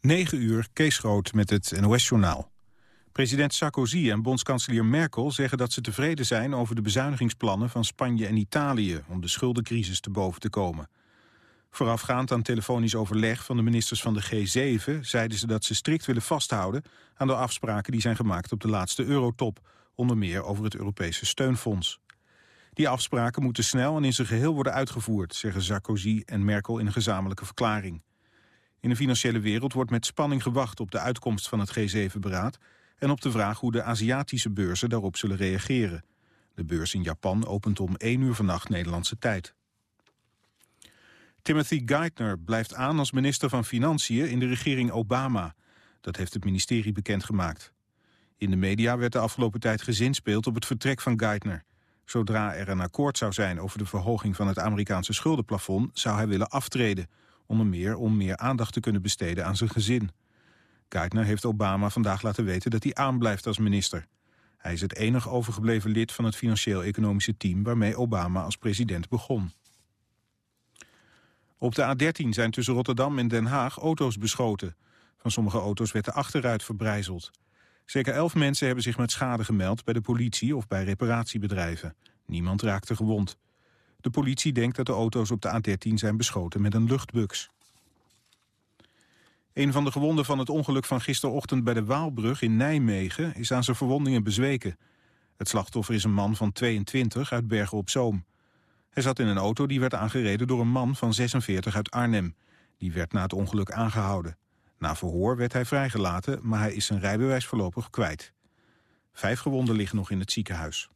9 uur, Kees Groot met het NOS-journaal. President Sarkozy en bondskanselier Merkel zeggen dat ze tevreden zijn... over de bezuinigingsplannen van Spanje en Italië... om de schuldencrisis te boven te komen. Voorafgaand aan telefonisch overleg van de ministers van de G7... zeiden ze dat ze strikt willen vasthouden aan de afspraken die zijn gemaakt op de laatste eurotop... onder meer over het Europese steunfonds. Die afspraken moeten snel en in zijn geheel worden uitgevoerd... zeggen Sarkozy en Merkel in een gezamenlijke verklaring. In de financiële wereld wordt met spanning gewacht op de uitkomst van het G7-beraad... en op de vraag hoe de Aziatische beurzen daarop zullen reageren. De beurs in Japan opent om 1 uur vannacht Nederlandse tijd. Timothy Geithner blijft aan als minister van Financiën in de regering Obama. Dat heeft het ministerie bekendgemaakt. In de media werd de afgelopen tijd gezinspeeld op het vertrek van Geithner. Zodra er een akkoord zou zijn over de verhoging van het Amerikaanse schuldenplafond... zou hij willen aftreden, onder meer om meer aandacht te kunnen besteden aan zijn gezin. Geithner heeft Obama vandaag laten weten dat hij aanblijft als minister. Hij is het enig overgebleven lid van het financieel-economische team... waarmee Obama als president begon. Op de A13 zijn tussen Rotterdam en Den Haag auto's beschoten. Van sommige auto's werd de achteruit verbrijzeld. Zeker elf mensen hebben zich met schade gemeld bij de politie of bij reparatiebedrijven. Niemand raakte gewond. De politie denkt dat de auto's op de A13 zijn beschoten met een luchtbux. Een van de gewonden van het ongeluk van gisterochtend bij de Waalbrug in Nijmegen is aan zijn verwondingen bezweken. Het slachtoffer is een man van 22 uit Bergen op Zoom. Hij zat in een auto die werd aangereden door een man van 46 uit Arnhem. Die werd na het ongeluk aangehouden. Na verhoor werd hij vrijgelaten, maar hij is zijn rijbewijs voorlopig kwijt. Vijf gewonden liggen nog in het ziekenhuis.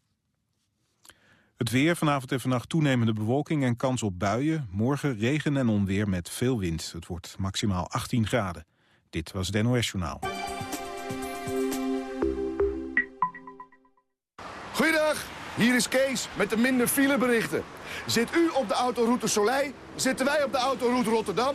Het weer, vanavond en vannacht toenemende bewolking en kans op buien. Morgen regen en onweer met veel wind. Het wordt maximaal 18 graden. Dit was het NOS Journaal. Goeiedag, hier is Kees met de minder fileberichten. Zit u op de autoroute Soleil, zitten wij op de autoroute Rotterdam.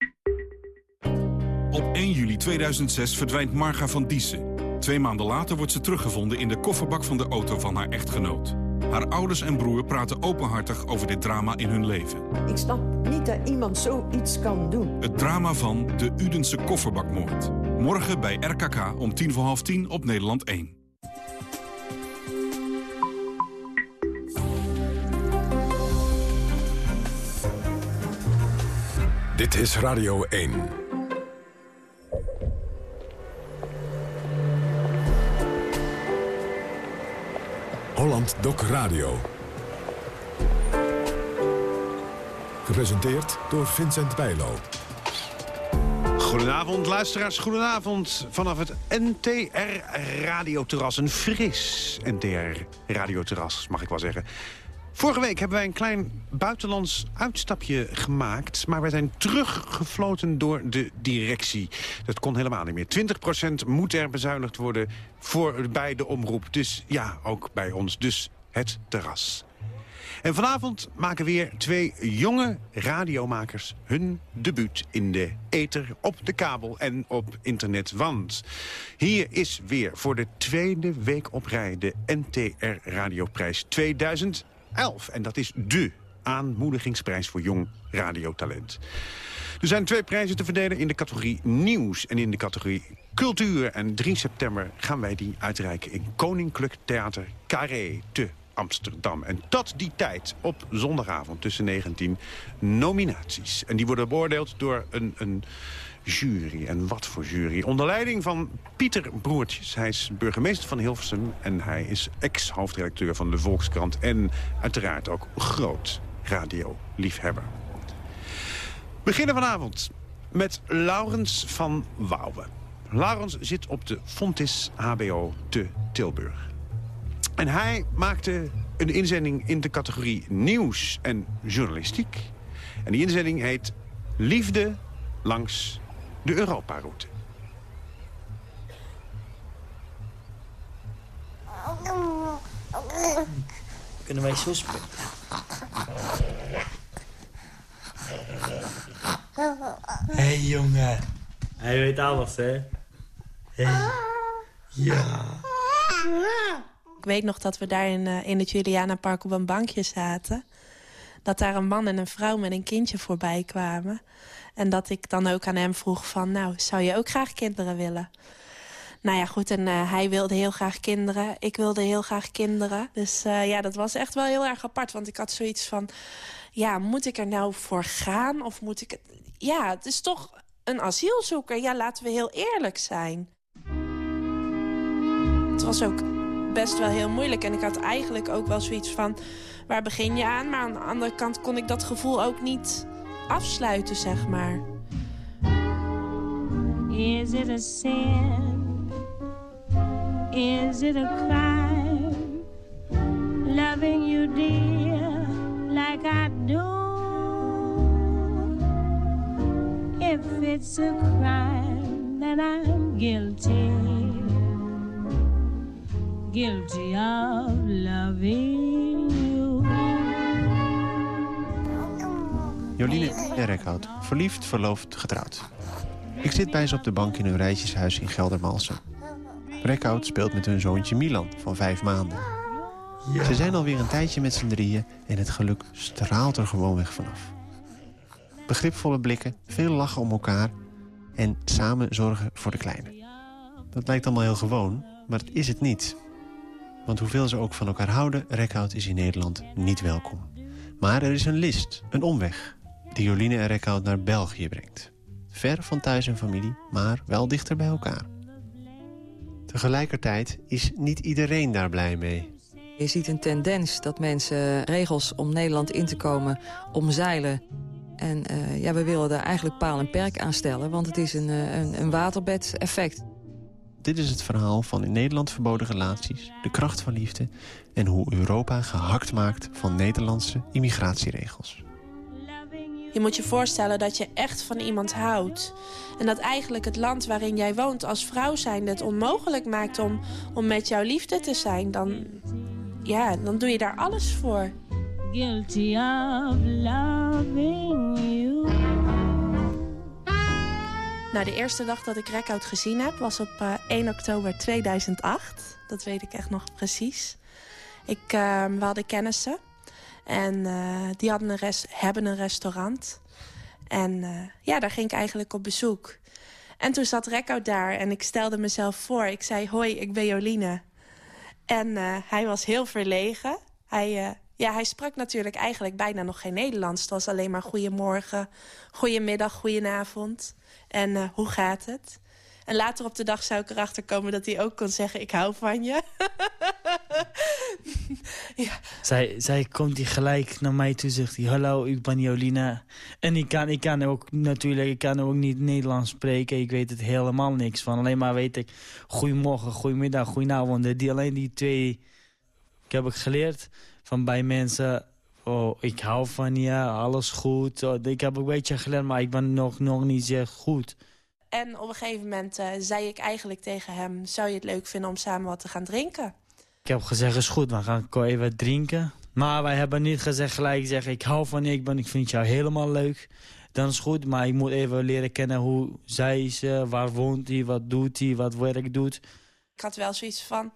Op 1 juli 2006 verdwijnt Marga van Diessen. Twee maanden later wordt ze teruggevonden in de kofferbak van de auto van haar echtgenoot. Haar ouders en broer praten openhartig over dit drama in hun leven. Ik snap niet dat iemand zoiets kan doen. Het drama van de Udense kofferbakmoord. Morgen bij RKK om tien voor half tien op Nederland 1. Dit is Radio 1. Holland Doc Radio. Gepresenteerd door Vincent Bijlo. Goedenavond, luisteraars. Goedenavond vanaf het NTR Radioterras. Een fris NTR Radioterras, mag ik wel zeggen. Vorige week hebben wij een klein buitenlands uitstapje gemaakt... maar wij zijn teruggefloten door de directie. Dat kon helemaal niet meer. 20% moet er bezuinigd worden voor, bij de omroep. Dus ja, ook bij ons. Dus het terras. En vanavond maken weer twee jonge radiomakers hun debuut in de ether, op de kabel en op internet. Want hier is weer voor de tweede week op rij de NTR Radioprijs 2000 11. En dat is dé aanmoedigingsprijs voor jong radiotalent. Er zijn twee prijzen te verdelen in de categorie nieuws en in de categorie cultuur. En 3 september gaan wij die uitreiken in Koninklijk Theater Carré te Amsterdam. En tot die tijd op zondagavond tussen 19 nominaties. En die worden beoordeeld door een, een jury. En wat voor jury. Onder leiding van Pieter Broertjes. Hij is burgemeester van Hilversum en hij is ex-hoofdredacteur van de Volkskrant. En uiteraard ook groot radioliefhebber. Beginnen vanavond met Laurens van Wouwen. Laurens zit op de Fontis HBO te Tilburg. En hij maakte een inzending in de categorie nieuws en journalistiek. En die inzending heet Liefde langs de Europa-route. Kunnen wij zo spelen? Hé hey, jongen. Hij weet alles, hè? Ja. Ik weet nog dat we daar in, eh, in het Juliana Park op een bankje zaten. Dat daar een man en een vrouw met een kindje voorbij kwamen. En dat ik dan ook aan hem vroeg van... nou, zou je ook graag kinderen willen? Nou ja, goed, en uh, hij wilde heel graag kinderen. Ik wilde heel graag kinderen. Dus uh, ja, dat was echt wel heel erg apart. Want ik had zoiets van... ja, moet ik er nou voor gaan? Of moet ik het... Ja, het is toch een asielzoeker. Ja, laten we heel eerlijk zijn. Het was ook best wel heel moeilijk. En ik had eigenlijk ook wel zoiets van... waar begin je aan? Maar aan de andere kant kon ik dat gevoel ook niet afsluiten, zeg maar. Is it a sin? Is it a crime? Loving you dear like I do. If it's a crime, then I'm guilty. Guilty of loving Joline Erkhout, verliefd, verloofd, getrouwd. Ik zit bij ze op de bank in hun rijtjeshuis in Geldermalsen. Rekhout speelt met hun zoontje Milan van vijf maanden. Ze zijn alweer een tijdje met z'n drieën en het geluk straalt er gewoon weg vanaf. Begripvolle blikken, veel lachen om elkaar en samen zorgen voor de kleine. Dat lijkt allemaal heel gewoon, maar het is het niet. Want hoeveel ze ook van elkaar houden, Rekhout is in Nederland niet welkom. Maar er is een list, een omweg, die Joline en Rekhout naar België brengt. Ver van thuis en familie, maar wel dichter bij elkaar. Tegelijkertijd is niet iedereen daar blij mee. Je ziet een tendens dat mensen regels om Nederland in te komen omzeilen. En uh, ja, we willen daar eigenlijk paal en perk aan stellen, want het is een, een, een waterbed-effect. Dit is het verhaal van in Nederland verboden relaties, de kracht van liefde... en hoe Europa gehakt maakt van Nederlandse immigratieregels. Je moet je voorstellen dat je echt van iemand houdt. En dat eigenlijk het land waarin jij woont als vrouw zijn het onmogelijk maakt om, om met jouw liefde te zijn. Dan, ja, dan doe je daar alles voor. Guilty of loving you. Nou, de eerste dag dat ik Rekhout gezien heb was op uh, 1 oktober 2008. Dat weet ik echt nog precies. Ik, uh, we hadden kennissen. En uh, die hadden een rest, hebben een restaurant. En uh, ja, daar ging ik eigenlijk op bezoek. En toen zat Rekhout daar en ik stelde mezelf voor. Ik zei, hoi, ik ben Joline. En uh, hij was heel verlegen. Hij, ja, hij sprak natuurlijk eigenlijk bijna nog geen Nederlands. Het was alleen maar goedemorgen, goedemiddag, goedenavond. En hoe gaat het? En later op de dag zou ik erachter komen dat hij ook kon zeggen... ik hou van je. ja. zij, zij komt hij gelijk naar mij toe zegt hij... hallo, ik ben Jolina. En ik kan, ik kan ook natuurlijk ik kan ook niet Nederlands spreken. Ik weet het helemaal niks van. Alleen maar weet ik goedemorgen, goedemiddag, goedenavond. Die, alleen die twee ik heb ik geleerd van bij mensen... Oh, ik hou van je, alles goed. Oh, ik heb een beetje geleerd, maar ik ben nog, nog niet zo goed. En op een gegeven moment uh, zei ik eigenlijk tegen hem... zou je het leuk vinden om samen wat te gaan drinken? Ik heb gezegd, is goed, we gaan even drinken. Maar wij hebben niet gezegd gelijk zeggen, ik hou van je, ik, ben, ik vind jou helemaal leuk. Dan is goed, maar ik moet even leren kennen hoe zij is, waar woont hij, wat doet hij, wat werk doet. Ik had wel zoiets van,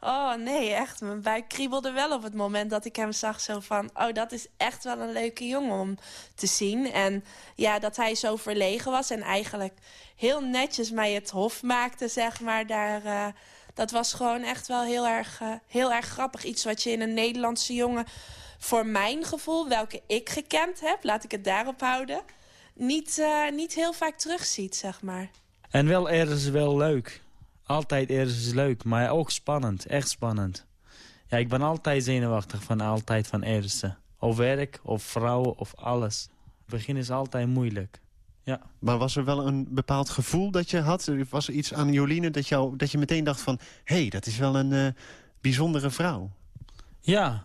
oh nee, echt, mijn buik kriebelde wel op het moment dat ik hem zag. Zo van, oh dat is echt wel een leuke jongen om te zien. En ja, dat hij zo verlegen was en eigenlijk heel netjes mij het hof maakte, zeg maar, daar... Uh, dat was gewoon echt wel heel erg, uh, heel erg grappig. Iets wat je in een Nederlandse jongen, voor mijn gevoel, welke ik gekend heb, laat ik het daarop houden, niet, uh, niet heel vaak terugziet, zeg maar. En wel ergens wel leuk. Altijd ergens leuk, maar ook spannend, echt spannend. Ja, ik ben altijd zenuwachtig van altijd van eerste. Of werk, of vrouwen, of alles. Het begin is altijd moeilijk. Ja. Maar was er wel een bepaald gevoel dat je had? Was er iets aan Joline dat, jou, dat je meteen dacht van... hé, hey, dat is wel een uh, bijzondere vrouw? Ja,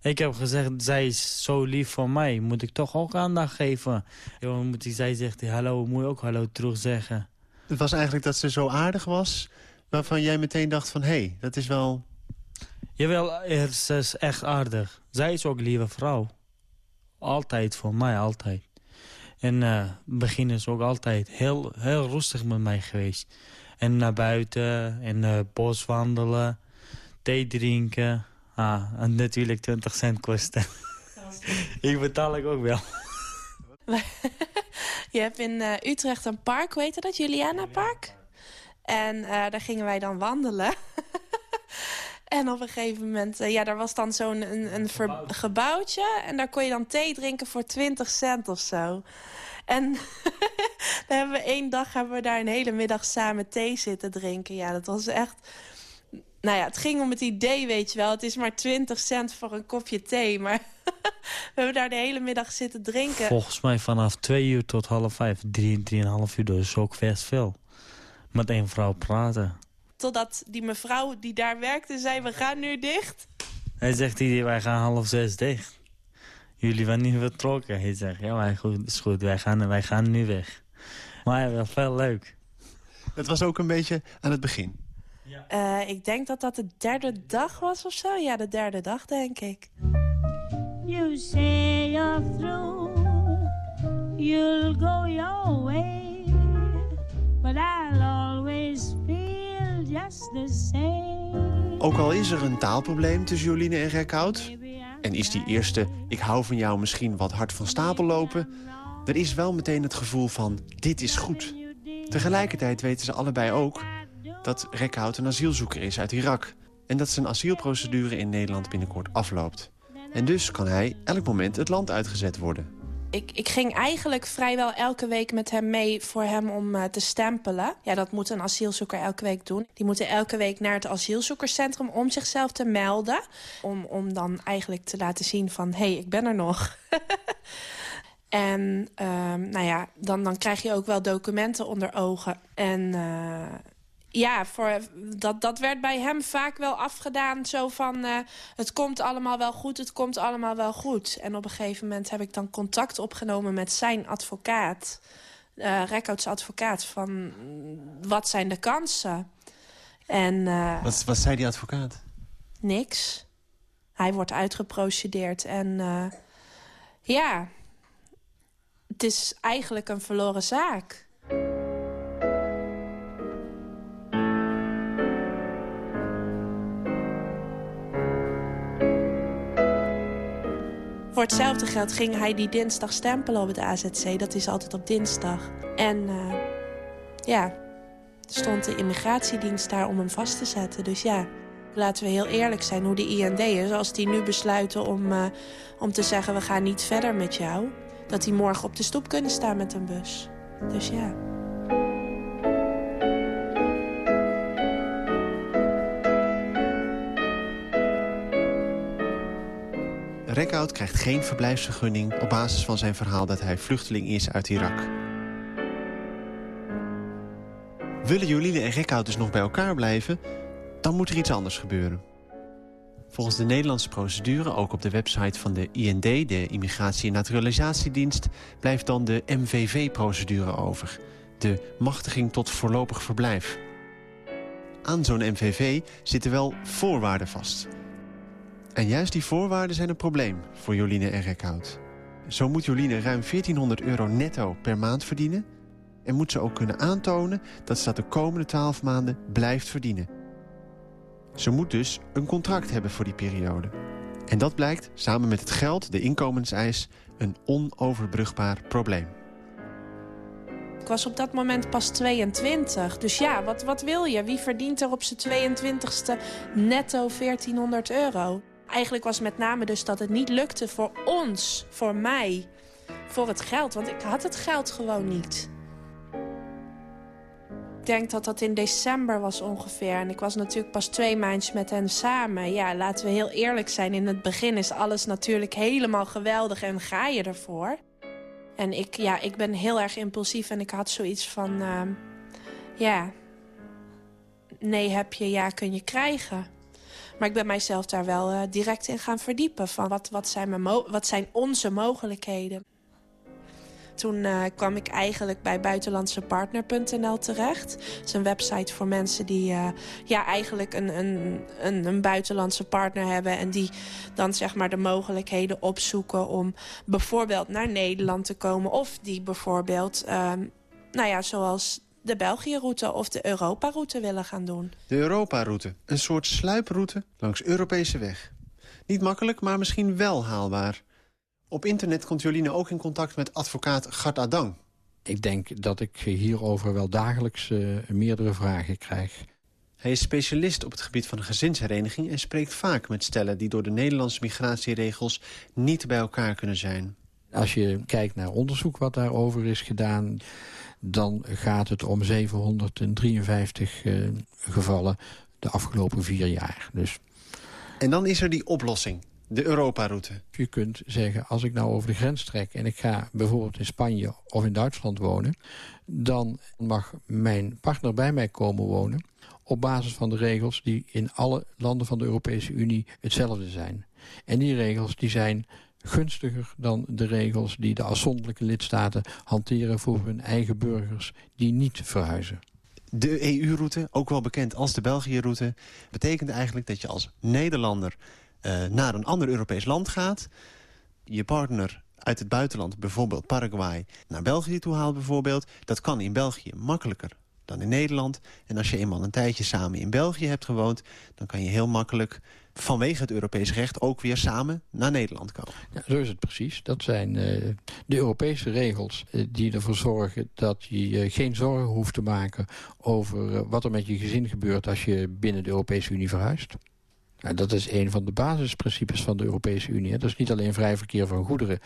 ik heb gezegd, zij is zo lief voor mij. Moet ik toch ook aandacht geven? Yo, moet ik, zij zegt, hallo, moet je ook hallo terug zeggen. Het was eigenlijk dat ze zo aardig was... waarvan jij meteen dacht van, hé, hey, dat is wel... Jawel, ze is echt aardig. Zij is ook lieve vrouw. Altijd, voor mij altijd. En uh, begin is ook altijd heel, heel rustig met mij geweest. En naar buiten, en uh, bos wandelen, thee drinken. Ah, en natuurlijk 20 cent kosten. ik betaal ik ook wel. Je hebt in uh, Utrecht een park, weet je dat? Juliana Park. En uh, daar gingen wij dan wandelen. en op een gegeven moment, uh, ja, daar was dan zo'n een, een gebouwtje. En daar kon je dan thee drinken voor 20 cent of zo. En dan hebben we één dag hebben we daar een hele middag samen thee zitten drinken. Ja, dat was echt... Nou ja, het ging om het idee, weet je wel. Het is maar 20 cent voor een kopje thee. Maar we hebben daar de hele middag zitten drinken. Volgens mij vanaf twee uur tot half vijf. Drie, drieënhalf uur, dus ook best veel. Met één vrouw praten. Totdat die mevrouw die daar werkte zei, we gaan nu dicht. Hij zegt, wij gaan half zes dicht. Jullie waren niet vertrokken. Hij zegt, ja, maar goed, is goed, wij gaan, wij gaan nu weg. Maar wel veel leuk. Het was ook een beetje aan het begin. Ja. Uh, ik denk dat dat de derde dag was of zo. Ja, de derde dag, denk ik. You say you're through, you'll go your way, but I'll always feel just the same. Ook al is er een taalprobleem tussen Joline en Rekhout... en is die eerste ik hou van jou misschien wat hard van stapel lopen... er is wel meteen het gevoel van dit is goed. Tegelijkertijd weten ze allebei ook dat Rekhout een asielzoeker is uit Irak... en dat zijn asielprocedure in Nederland binnenkort afloopt. En dus kan hij elk moment het land uitgezet worden. Ik, ik ging eigenlijk vrijwel elke week met hem mee voor hem om uh, te stempelen. Ja, dat moet een asielzoeker elke week doen. Die moeten elke week naar het asielzoekerscentrum om zichzelf te melden. Om, om dan eigenlijk te laten zien van, hé, hey, ik ben er nog. en um, nou ja, dan, dan krijg je ook wel documenten onder ogen. En... Uh, ja, voor, dat, dat werd bij hem vaak wel afgedaan. Zo van, uh, het komt allemaal wel goed, het komt allemaal wel goed. En op een gegeven moment heb ik dan contact opgenomen met zijn advocaat. Uh, Rekkouts advocaat, van wat zijn de kansen? En, uh, wat, wat zei die advocaat? Niks. Hij wordt uitgeprocedeerd en ja, het is eigenlijk een verloren zaak. Voor hetzelfde geld ging hij die dinsdag stempelen op het AZC. Dat is altijd op dinsdag. En uh, ja, stond de immigratiedienst daar om hem vast te zetten. Dus ja, laten we heel eerlijk zijn hoe de IND is. Als die nu besluiten om, uh, om te zeggen we gaan niet verder met jou... dat die morgen op de stoep kunnen staan met een bus. Dus ja... Rekhout krijgt geen verblijfsvergunning op basis van zijn verhaal dat hij vluchteling is uit Irak. Willen Joline en Rekhout dus nog bij elkaar blijven, dan moet er iets anders gebeuren. Volgens de Nederlandse procedure, ook op de website van de IND... de Immigratie- en Naturalisatiedienst... blijft dan de MVV-procedure over. De machtiging tot voorlopig verblijf. Aan zo'n MVV zitten wel voorwaarden vast. En juist die voorwaarden zijn een probleem voor Joline en Rekhout. Zo moet Joline ruim 1400 euro netto per maand verdienen... en moet ze ook kunnen aantonen dat ze dat de komende 12 maanden blijft verdienen. Ze moet dus een contract hebben voor die periode. En dat blijkt, samen met het geld, de inkomenseis... een onoverbrugbaar probleem. Ik was op dat moment pas 22. Dus ja, wat, wat wil je? Wie verdient er op zijn 22ste netto 1400 euro? Eigenlijk was met name dus dat het niet lukte voor ons, voor mij, voor het geld. Want ik had het geld gewoon niet. Ik denk dat dat in december was ongeveer. En ik was natuurlijk pas twee maandjes met hen samen. Ja, laten we heel eerlijk zijn. In het begin is alles natuurlijk helemaal geweldig en ga je ervoor. En ik, ja, ik ben heel erg impulsief en ik had zoiets van... Uh, ja, nee heb je, ja kun je krijgen. Maar ik ben mijzelf daar wel uh, direct in gaan verdiepen. Van wat, wat, zijn mijn wat zijn onze mogelijkheden? toen eh, kwam ik eigenlijk bij buitenlandsepartner.nl terecht. Het is een website voor mensen die uh, ja, eigenlijk een, een, een, een, buitenlandse partner hebben... en die dan zeg maar de mogelijkheden opzoeken om bijvoorbeeld naar Nederland te komen... of die bijvoorbeeld, um, nou ja, zoals de België-route of de Europa-route willen gaan doen. De Europa-route, een soort sluiproute langs Europese weg. Niet makkelijk, maar misschien wel haalbaar. Op internet komt Joline ook in contact met advocaat Gart Adang. Ik denk dat ik hierover wel dagelijks uh, meerdere vragen krijg. Hij is specialist op het gebied van gezinshereniging... en spreekt vaak met stellen die door de Nederlandse migratieregels... niet bij elkaar kunnen zijn. Als je kijkt naar onderzoek wat daarover is gedaan... dan gaat het om 753 uh, eh, gevallen de afgelopen vier jaar. Dus... En dan is er die oplossing de Europa-route. Je kunt zeggen, als ik nou over de grens trek... en ik ga bijvoorbeeld in Spanje of in Duitsland wonen... dan mag mijn partner bij mij komen wonen... op basis van de regels die in alle landen van de Europese Unie hetzelfde zijn. En die regels die zijn gunstiger dan de regels die de afzonderlijke lidstaten hanteren voor hun eigen burgers die niet verhuizen. De EU-route, ook wel bekend als de België-route, betekent eigenlijk dat je als Nederlander uh, naar een ander Europees land gaat... je partner uit het buitenland, bijvoorbeeld Paraguay... naar België toe haalt bijvoorbeeld... dat kan in België makkelijker dan in Nederland. En als je eenmaal een tijdje samen in België hebt gewoond... dan kan je heel makkelijk vanwege het Europees recht ook weer samen naar Nederland komen. Ja, zo is het precies. Dat zijn uh, de Europese regels uh, die ervoor zorgen dat je uh, geen zorgen hoeft te maken over wat er met je gezin gebeurt als je binnen de Europese Unie verhuist. Nou, dat is een van de basisprincipes van de Europese Unie. Dat is niet alleen vrij verkeer van goederen.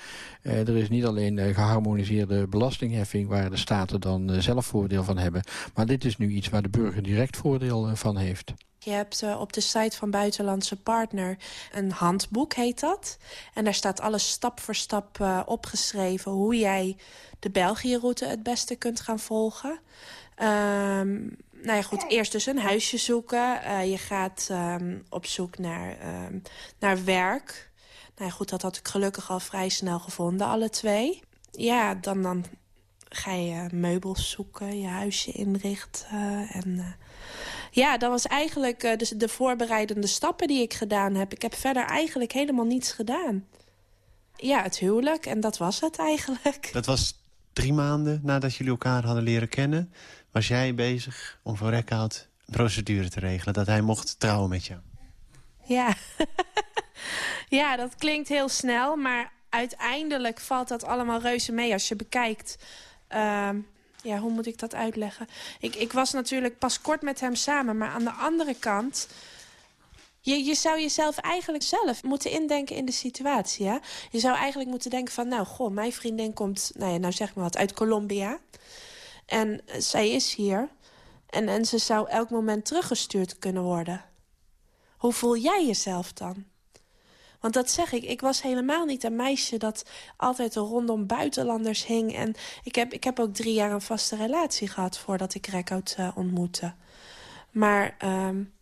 Eh, er is niet alleen geharmoniseerde belastingheffing... waar de staten dan zelf voordeel van hebben. Maar dit is nu iets waar de burger direct voordeel van heeft. Je hebt uh, op de site van Buitenlandse Partner een handboek, heet dat. En daar staat alles stap voor stap uh, opgeschreven... hoe jij de België-route het beste kunt gaan volgen. Um, nou ja, goed, eerst dus een huisje zoeken. Uh, je gaat um, op zoek naar, um, naar werk. Nou ja, goed, dat had ik gelukkig al vrij snel gevonden, alle twee. Ja, dan, dan ga je meubels zoeken, je huisje inrichten. En uh, ja, dat was eigenlijk de, de voorbereidende stappen die ik gedaan heb. Ik heb verder eigenlijk helemaal niets gedaan. Ja, het huwelijk, en dat was het eigenlijk. Dat was drie maanden nadat jullie elkaar hadden leren kennen was jij bezig om voor Rekhout een procedure te regelen... dat hij mocht trouwen met jou? Ja. ja, dat klinkt heel snel, maar uiteindelijk valt dat allemaal reuze mee als je bekijkt... Uh, ja, hoe moet ik dat uitleggen? Ik, ik was natuurlijk pas kort met hem samen, maar aan de andere kant... Je, je zou jezelf eigenlijk zelf moeten indenken in de situatie. Hè? Je zou eigenlijk moeten denken van... nou, goh, mijn vriendin komt, nou ja, nou zeg maar wat, uit Colombia. En zij is hier. En, en ze zou elk moment teruggestuurd kunnen worden. Hoe voel jij jezelf dan? Want dat zeg ik, ik was helemaal niet een meisje dat altijd rondom buitenlanders hing. En ik heb, ik heb ook drie jaar een vaste relatie gehad voordat ik Rekhout uh, ontmoette. Maar um,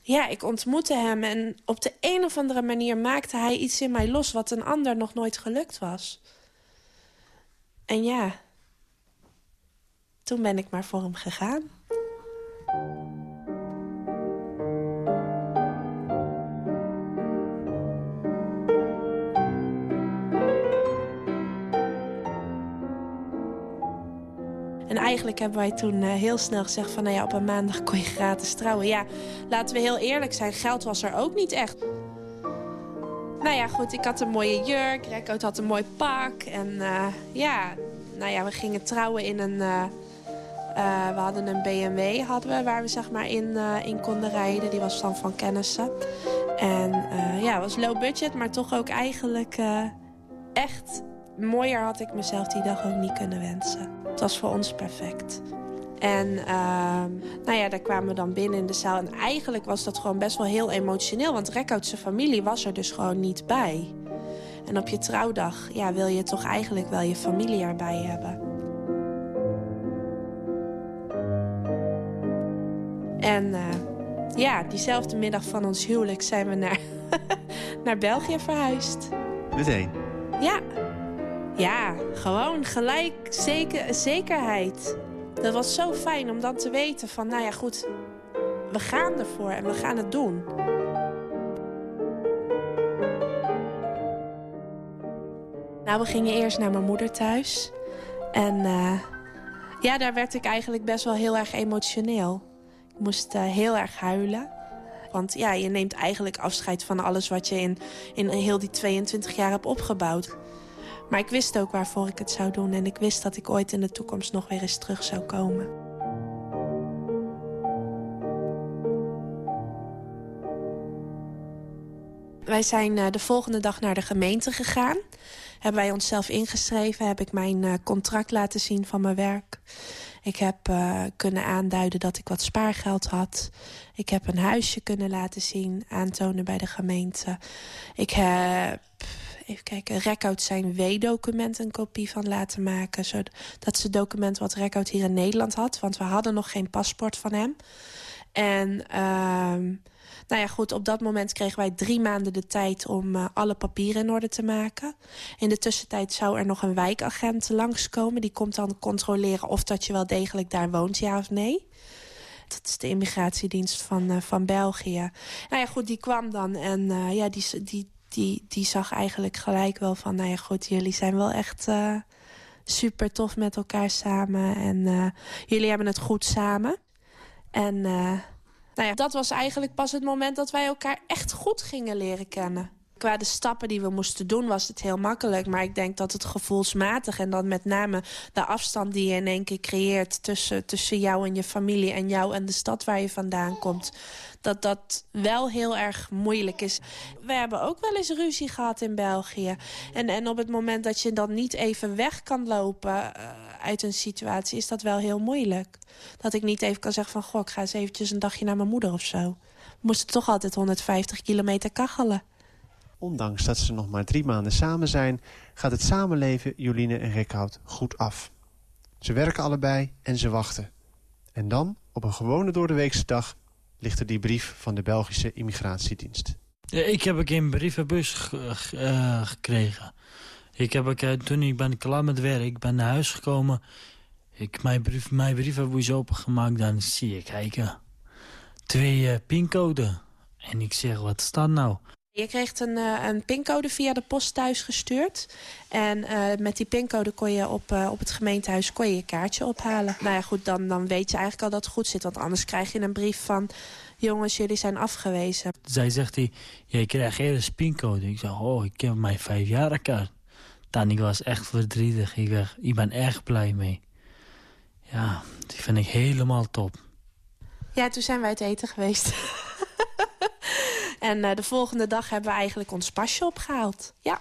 ja, ik ontmoette hem en op de een of andere manier maakte hij iets in mij los... wat een ander nog nooit gelukt was. En ja, toen ben ik maar voor hem gegaan. Eigenlijk hebben wij toen uh, heel snel gezegd van... nou ja, op een maandag kon je gratis trouwen. Ja, laten we heel eerlijk zijn, geld was er ook niet echt. Nou ja, goed, ik had een mooie jurk, Rekkoot had een mooi pak. En uh, ja, nou ja, we gingen trouwen in een... Uh, we hadden een BMW hadden we, waar we zeg maar in, in konden rijden. Die was dan van kennissen. En ja, het was low budget, maar toch ook eigenlijk echt mooier had ik mezelf die dag ook niet kunnen wensen. Het was voor ons perfect. En ehm, nou ja, daar kwamen we dan binnen in de zaal. En eigenlijk was dat gewoon best wel heel emotioneel. Want Rekhoutse familie was er dus gewoon niet bij. En op je trouwdag ja, wil je toch eigenlijk wel je familie erbij hebben. En uh, ja, diezelfde middag van ons huwelijk zijn we naar, naar België verhuisd. Meteen? Ja. Ja, gewoon gelijk zeker, zekerheid. Dat was zo fijn om dan te weten van, nou ja goed, we gaan ervoor en we gaan het doen. Nou, we gingen eerst naar mijn moeder thuis. En uh, ja, daar werd ik eigenlijk best wel heel erg emotioneel. Ik moest uh, heel erg huilen. Want ja, je neemt eigenlijk afscheid van alles wat je in, in heel die 22 jaar hebt opgebouwd. Maar ik wist ook waarvoor ik het zou doen. En ik wist dat ik ooit in de toekomst nog weer eens terug zou komen. Wij zijn uh, de volgende dag naar de gemeente gegaan. Hebben wij onszelf ingeschreven. Heb ik mijn uh, contract laten zien van mijn werk. Ik heb uh, kunnen aanduiden dat ik wat spaargeld had. Ik heb een huisje kunnen laten zien, aantonen bij de gemeente. Ik heb even kijken, Rekhout zijn W-document een kopie van laten maken. Dat is het document wat Rekhout hier in Nederland had. Want we hadden nog geen paspoort van hem. En uh, nou ja, goed, op dat moment kregen wij drie maanden de tijd om uh, alle papieren in orde te maken. In de tussentijd zou er nog een wijkagent langskomen. Die komt dan controleren of dat je wel degelijk daar woont, ja of nee. Dat is de immigratiedienst van, uh, van België. Nou ja, goed, die kwam dan en uh, ja, die, die, die, die zag eigenlijk gelijk wel van... nou ja, goed, jullie zijn wel echt uh, super tof met elkaar samen. En uh, jullie hebben het goed samen. En uh, nou ja, dat was eigenlijk pas het moment dat wij elkaar echt goed gingen leren kennen. Qua de stappen die we moesten doen was het heel makkelijk. Maar ik denk dat het gevoelsmatig en dan met name de afstand die je in één keer creëert... tussen, tussen jou en je familie en jou en de stad waar je vandaan komt dat dat wel heel erg moeilijk is. We hebben ook wel eens ruzie gehad in België. En, en op het moment dat je dan niet even weg kan lopen uh, uit een situatie... is dat wel heel moeilijk. Dat ik niet even kan zeggen van... goh, ik ga eens eventjes een dagje naar mijn moeder of zo. We moesten toch altijd 150 kilometer kachelen. Ondanks dat ze nog maar drie maanden samen zijn... gaat het samenleven Joline en Rekhout goed af. Ze werken allebei en ze wachten. En dan, op een gewone doordeweekse dag ligt er die brief van de Belgische immigratiedienst. Ik heb geen brievenbus uh, gekregen. Ik heb ik, uh, toen ik ben klaar met werk, ik ben naar huis gekomen. Ik mijn, brief, mijn brievenbus opengemaakt, dan zie ik kijken. Twee uh, pincode. En ik zeg, wat staat nou? Je kreeg een, uh, een pincode via de post thuis gestuurd. En uh, met die pincode kon je op, uh, op het gemeentehuis kon je, je kaartje ophalen. Nou ja, goed, dan, dan weet je eigenlijk al dat het goed zit. Want anders krijg je een brief van... jongens, jullie zijn afgewezen. Zij zegt, hij, je krijgt eerst een pincode. Ik zeg, oh, ik heb mijn vijfjarenkaart. Dan, ik was echt verdrietig. Ik, ik ben erg blij mee. Ja, die vind ik helemaal top. Ja, toen zijn wij het eten geweest. En uh, de volgende dag hebben we eigenlijk ons pasje opgehaald. Ja.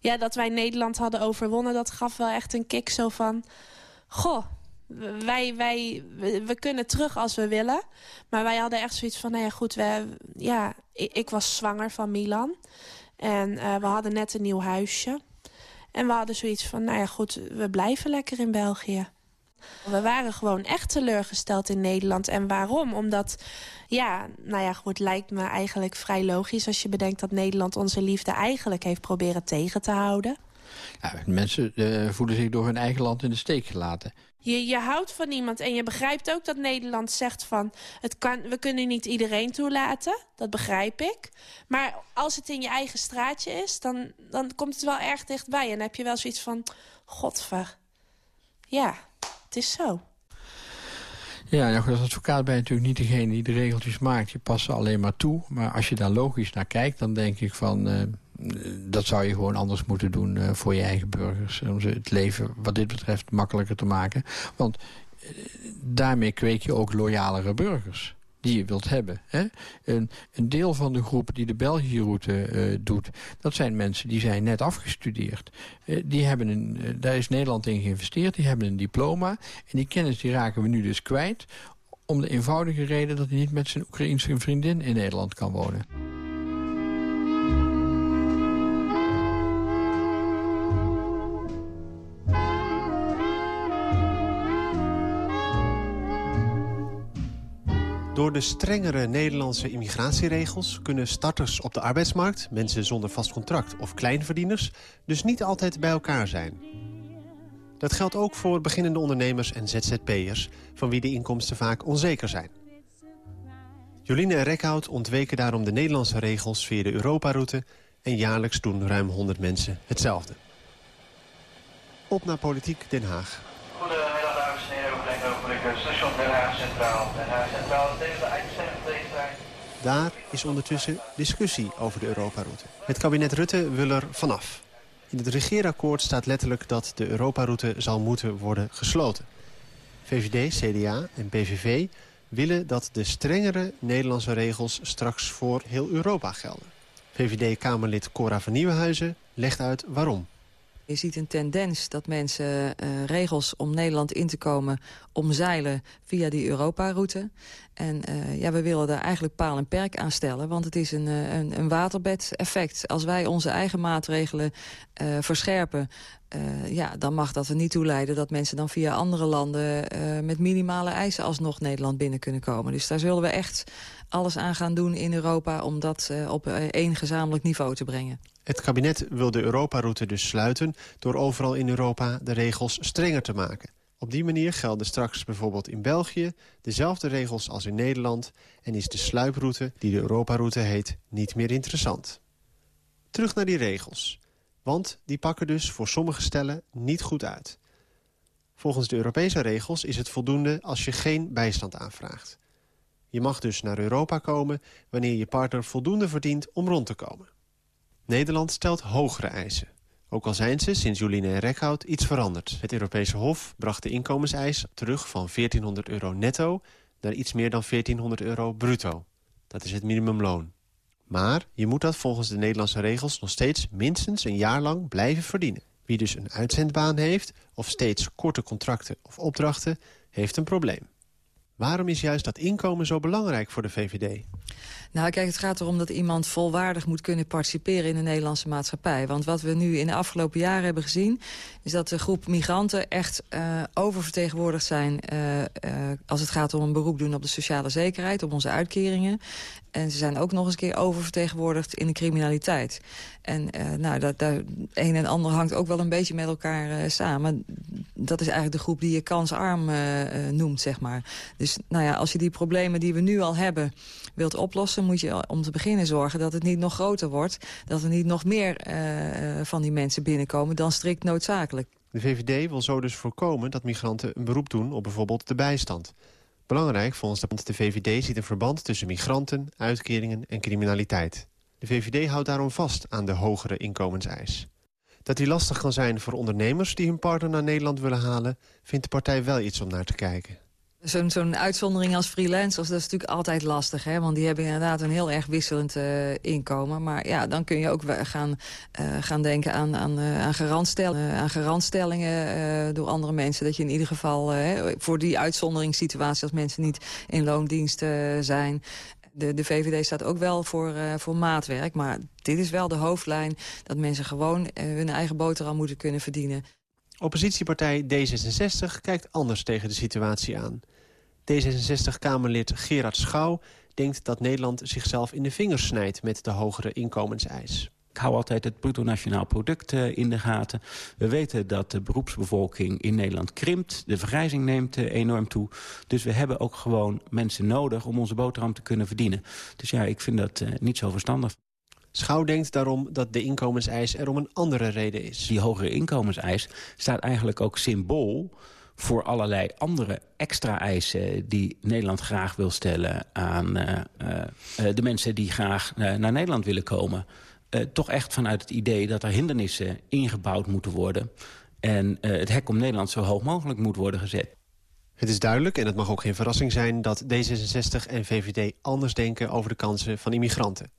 ja, dat wij Nederland hadden overwonnen, dat gaf wel echt een kick zo van... Goh, wij, wij, we, kunnen terug als we willen. Maar wij hadden echt zoiets van, nou ja goed, we, ja, ik, ik was zwanger van Milan. En uh, we hadden net een nieuw huisje. En we hadden zoiets van, nou ja goed, we blijven lekker in België. We waren gewoon echt teleurgesteld in Nederland. En waarom? Omdat, ja, nou ja, goed, lijkt me eigenlijk vrij logisch... als je bedenkt dat Nederland onze liefde eigenlijk heeft proberen tegen te houden. Ja, mensen uh, voelen zich door hun eigen land in de steek gelaten. Je, je houdt van iemand en je begrijpt ook dat Nederland zegt van... Het kan, we kunnen niet iedereen toelaten, dat begrijp ik. Maar als het in je eigen straatje is, dan, dan komt het wel erg dichtbij. En dan heb je wel zoiets van, godver, ja, het is zo. Ja, nou, als advocaat ben je natuurlijk niet degene die de regeltjes maakt. Je past ze alleen maar toe. Maar als je daar logisch naar kijkt, dan denk ik van... Uh, dat zou je gewoon anders moeten doen uh, voor je eigen burgers. Om ze het leven wat dit betreft makkelijker te maken. Want uh, daarmee kweek je ook loyalere burgers die je wilt hebben. Hè? Een, een, deel van de groep die de België-route uh, doet... dat zijn mensen die zijn net afgestudeerd. Uh, die hebben een, uh, daar is Nederland in geïnvesteerd, die hebben een diploma... en die kennis die raken we nu dus kwijt... om de eenvoudige reden dat hij niet met zijn Oekraïense vriendin in Nederland kan wonen. Door de strengere Nederlandse immigratieregels... kunnen starters op de arbeidsmarkt, mensen zonder vast contract of kleinverdieners... dus niet altijd bij elkaar zijn. Dat geldt ook voor beginnende ondernemers en ZZP'ers... van wie de inkomsten vaak onzeker zijn. Joline en Rekhout ontweken daarom de Nederlandse regels via de Europaroute... en jaarlijks doen ruim 100 mensen hetzelfde. Op naar Politiek Den Haag. Goedemiddag dames en heren, we brengen over station Den Haag Centraal. Den Haag Centraal, deze de. Daar is ondertussen discussie over de Europaroute. Het kabinet Rutte wil er vanaf. In het regeerakkoord staat letterlijk dat de Europaroute zal moeten worden gesloten. VVD, CDA en PVV willen dat de strengere Nederlandse regels straks voor heel Europa gelden. VVD-Kamerlid Cora van Nieuwenhuizen legt uit waarom. Je ziet een tendens dat mensen uh, regels om Nederland in te komen omzeilen via die Europa-route. En uh, ja, we willen daar eigenlijk paal en perk aan stellen, want het is een, een, een waterbed-effect. Als wij onze eigen maatregelen verscherpen, ja, dan mag dat er niet toe leiden dat mensen dan via andere landen met minimale eisen alsnog Nederland binnen kunnen komen. Dus daar zullen we echt alles aan gaan doen in Europa om dat op één gezamenlijk niveau te brengen. Het kabinet wil de Europa-route dus sluiten door overal in Europa de regels strenger te maken. Op die manier gelden straks bijvoorbeeld in België dezelfde regels als in Nederland... en is de sluiproute, die de Europa-route heet, niet meer interessant. Terug naar die regels. Want die pakken dus voor sommige stellen niet goed uit. Volgens de Europese regels is het voldoende als je geen bijstand aanvraagt. Je mag dus naar Europa komen wanneer je partner voldoende verdient om rond te komen. Nederland stelt hogere eisen. Ook al zijn ze sinds Joline en Rekhout iets veranderd. Het Europese Hof bracht de inkomenseis terug van 1400 euro netto... naar iets meer dan 1400 euro bruto. Dat is het minimumloon. Maar je moet dat volgens de Nederlandse regels nog steeds minstens een jaar lang blijven verdienen. Wie dus een uitzendbaan heeft of steeds korte contracten of opdrachten, heeft een probleem. Waarom is juist dat inkomen zo belangrijk voor de VVD? Nou, kijk, het gaat erom dat iemand volwaardig moet kunnen participeren in de Nederlandse maatschappij. Want wat we nu in de afgelopen jaren hebben gezien... is dat de groep migranten echt uh, oververtegenwoordigd zijn... Uh, uh, als het gaat om een beroep doen op de sociale zekerheid, op onze uitkeringen. En ze zijn ook nog eens een keer oververtegenwoordigd in de criminaliteit. En nou, dat, een en ander hangt ook wel een beetje met elkaar samen. Dat is eigenlijk de groep die je kansarm noemt, zeg maar. Dus nou ja, als je die problemen die we nu al hebben wilt oplossen... moet je om te beginnen zorgen dat het niet nog groter wordt. Dat er niet nog meer van die mensen binnenkomen dan strikt noodzakelijk. De VVD wil zo dus voorkomen dat migranten een beroep doen op bijvoorbeeld de bijstand. Belangrijk volgens de VVD ziet een verband tussen migranten, uitkeringen en criminaliteit. De VVD houdt daarom vast aan de hogere inkomenseis. Dat die lastig kan zijn voor ondernemers die hun partner naar Nederland willen halen... vindt de partij wel iets om naar te kijken. Zo'n zo uitzondering als freelancers, dat is natuurlijk altijd lastig. Hè? Want die hebben inderdaad een heel erg wisselend uh, inkomen. Maar ja, dan kun je ook gaan, uh, gaan denken aan, aan, uh, aan, aan garantstellingen door andere mensen. Dat je in ieder geval voor die uitzonderingssituatie... als mensen niet in loondienst zijn... De, de VVD staat ook wel voor, voor maatwerk. Maar dit is wel de hoofdlijn dat mensen gewoon hun eigen boterham moeten kunnen verdienen. Oppositiepartij D66 kijkt anders tegen de situatie aan. D66-Kamerlid Gerard Schouw denkt dat Nederland zichzelf in de vingers snijdt met de hogere inkomenseis. Ik hou altijd het bruto nationaal product uh, in de gaten. We weten dat de beroepsbevolking in Nederland krimpt. De vergrijzing neemt uh, enorm toe. Dus we hebben ook gewoon mensen nodig om onze boterham te kunnen verdienen. Dus ja, ik vind dat uh, niet zo verstandig. Schouw denkt daarom dat de inkomenseis er om een andere reden is. Die hogere inkomenseis staat eigenlijk ook symbool voor allerlei andere extra eisen die Nederland graag wil stellen aan uh, uh, de mensen die graag naar Nederland willen komen. toch echt vanuit het idee dat er hindernissen ingebouwd moeten worden en het hek om Nederland zo hoog mogelijk moet worden gezet. Het is duidelijk, en het mag ook geen verrassing zijn... dat D66 en VVD anders denken over de kansen van immigranten.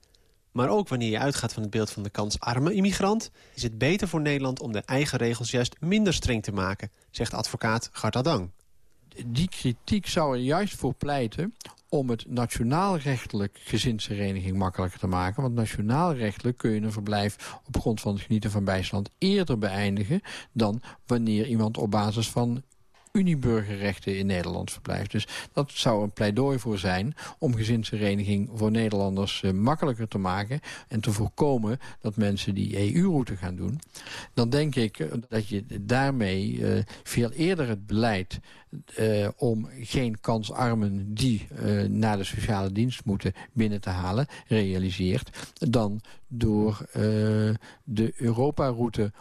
Maar ook wanneer je uitgaat van het beeld van de kansarme immigrant... is het beter voor Nederland om de eigen regels juist minder streng te maken... zegt advocaat Gart Adang. Die kritiek zou er juist voor pleiten om het nationaalrechtelijk gezinshereniging makkelijker te maken. Want nationaalrechtelijk kun je een verblijf op grond van het genieten van bijstand eerder beëindigen... dan wanneer iemand op basis van Unieburgerrechten in Nederland verblijft. Dus dat zou een pleidooi voor zijn om gezinshereniging voor Nederlanders uh, makkelijker te maken en te voorkomen dat mensen die EU-route gaan doen. Dan denk ik dat je daarmee uh, veel eerder het beleid om geen kansarmen die naar de sociale dienst moeten binnen te halen, realiseert, dan door de Europa-route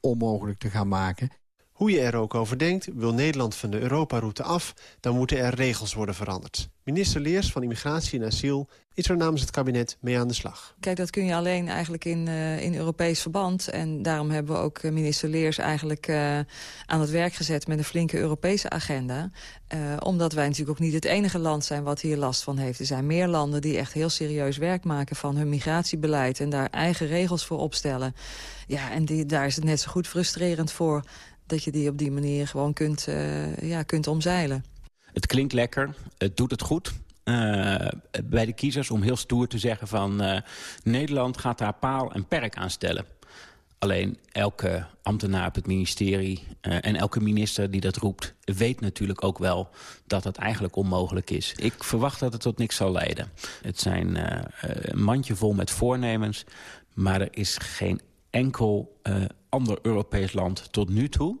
onmogelijk te gaan maken. Hoe je er ook over denkt, wil Nederland van de Europa-route af... dan moeten er regels worden veranderd. Minister Leers van Immigratie en Asiel is er namens het kabinet mee aan de slag. Kijk, dat kun je alleen eigenlijk in, uh, in Europees verband. En daarom hebben we ook minister Leers eigenlijk uh, aan het werk gezet... met een flinke Europese agenda. Omdat wij natuurlijk ook niet het enige land zijn wat hier last van heeft. Er zijn meer landen die echt heel serieus werk maken van hun migratiebeleid... en daar eigen regels voor opstellen. Ja, en die, daar is het net zo goed frustrerend voor dat je die op die manier gewoon kunt, uh, ja, kunt omzeilen. Het klinkt lekker, het doet het goed. Uh, bij de kiezers om heel stoer te zeggen van... Uh, Nederland gaat daar paal en perk aan stellen. Alleen elke ambtenaar op het ministerie en elke minister die dat roept... weet natuurlijk ook wel dat dat eigenlijk onmogelijk is. Ik verwacht dat het tot niks zal leiden. Het zijn een mandje vol met voornemens... maar er is geen enkel uh, ander Europees land tot nu toe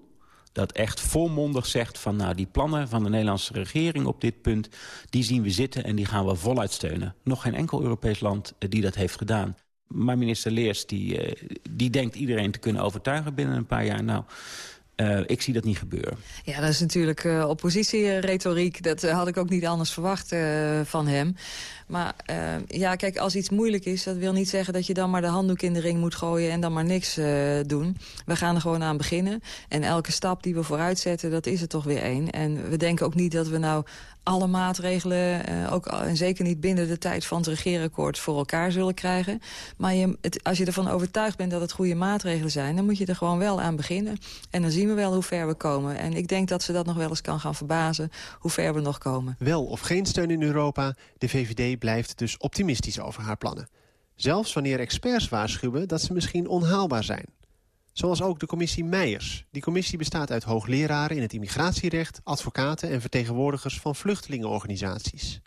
dat echt volmondig zegt van nou die plannen van de Nederlandse regering op dit punt, die zien we zitten en die gaan we voluit steunen. Nog geen enkel Europees land uh, die dat heeft gedaan. Maar minister Leers die, uh, die denkt iedereen te kunnen overtuigen binnen een paar jaar. Nou, ik zie dat niet gebeuren. Ja, dat is natuurlijk uh, oppositieretoriek. Dat had ik ook niet anders verwacht van hem. Maar ja, kijk, als iets moeilijk is... dat wil niet zeggen dat je dan maar de handdoek in de ring moet gooien... en dan maar niks doen. We gaan er gewoon aan beginnen. En elke stap die we vooruit zetten, dat is er toch weer één. En we denken ook niet dat we nou alle maatregelen, uh, ook, en zeker niet binnen de tijd van het regeerakkoord, voor elkaar zullen krijgen. Maar je, het, als je ervan overtuigd bent dat het goede maatregelen zijn, dan moet je er gewoon wel aan beginnen. En dan zien we wel hoe ver we komen. En ik denk dat ze dat nog wel eens kan gaan verbazen, hoe ver we nog komen. Wel of geen steun in Europa, de VVD blijft dus optimistisch over haar plannen. Zelfs wanneer experts waarschuwen dat ze misschien onhaalbaar zijn. Zoals ook de commissie Meijers. Die commissie bestaat uit hoogleraren in het immigratierecht... advocaten en vertegenwoordigers van vluchtelingenorganisaties.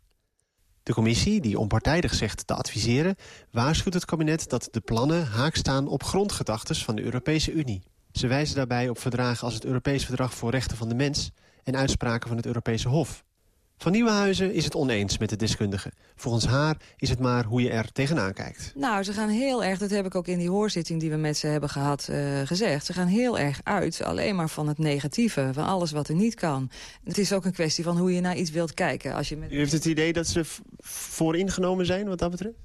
De commissie, die onpartijdig zegt te adviseren... waarschuwt het kabinet dat de plannen haak staan op grondgedachtes van de Europese Unie. Ze wijzen daarbij op verdragen als het Europees Verdrag voor Rechten van de Mens... en uitspraken van het Europese Hof. Van Nieuwenhuizen is het oneens met de deskundige. Volgens haar is het maar hoe je er tegenaan kijkt. Nou, ze gaan heel erg, dat heb ik ook in die hoorzitting die we met ze hebben gehad uh, gezegd. Ze gaan heel erg uit alleen maar van het negatieve, van alles wat er niet kan. Het is ook een kwestie van hoe je naar iets wilt kijken. Als je met... U heeft het idee dat ze vooringenomen zijn wat dat betreft?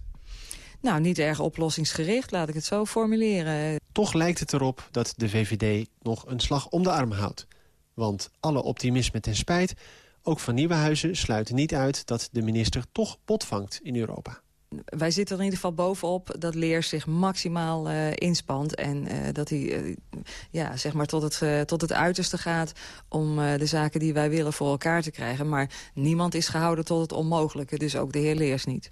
Nou, niet erg oplossingsgericht, laat ik het zo formuleren. Toch lijkt het erop dat de VVD nog een slag om de arm houdt. Want alle optimisme ten spijt ook Van Nieuwenhuizen sluit niet uit dat de minister toch potvangt in Europa. Wij zitten er in ieder geval bovenop dat Leer zich maximaal uh, inspant... en uh, dat hij uh, ja, zeg maar tot, het, tot het uiterste gaat om de zaken die wij willen voor elkaar te krijgen. Maar niemand is gehouden tot het onmogelijke, dus ook de heer Leers niet.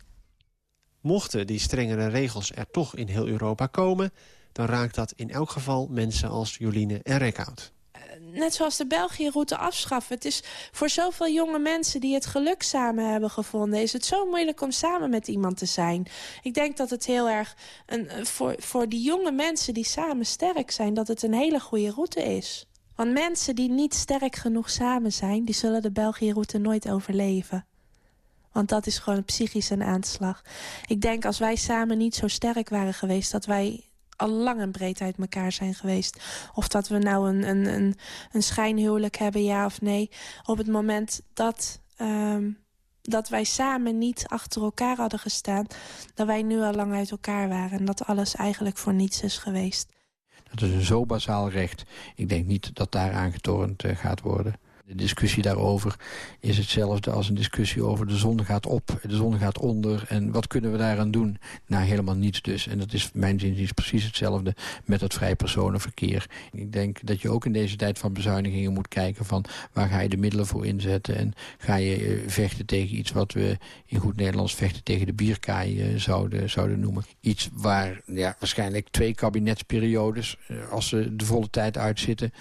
Mochten die strengere regels er toch in heel Europa komen... dan raakt dat in elk geval mensen als Joline en Rekhout net zoals de België-route afschaffen. Het is voor zoveel jonge mensen die het geluk samen hebben gevonden... is het zo moeilijk om samen met iemand te zijn. Ik denk dat het heel erg een, voor, voor die jonge mensen die samen sterk zijn... dat het een hele goede route is. Want mensen die niet sterk genoeg samen zijn... die zullen de België-route nooit overleven. Want dat is gewoon psychisch een aanslag. Ik denk als wij samen niet zo sterk waren geweest... dat wij al lang en breed uit elkaar zijn geweest. Of dat we nou een, een, een, een schijnhuwelijk hebben, ja of nee. Op het moment dat, um, dat wij samen niet achter elkaar hadden gestaan... dat wij nu al lang uit elkaar waren. En dat alles eigenlijk voor niets is geweest. Dat is een zo bazaal recht. Ik denk niet dat daar aangetornd uh, gaat worden. De discussie daarover is hetzelfde als een discussie over de zon gaat op, de zon gaat onder. En wat kunnen we daaraan doen? Nou, helemaal niets dus. En dat is mijn zin precies hetzelfde met het vrij personenverkeer. Ik denk dat je ook in deze tijd van bezuinigingen moet kijken van waar ga je de middelen voor inzetten. En ga je eh, vechten tegen iets wat we in goed Nederlands vechten tegen de bierkaai eh, zouden, zouden noemen. Iets waar ja, waarschijnlijk twee kabinetsperiodes, eh, als ze de volle tijd uitzitten,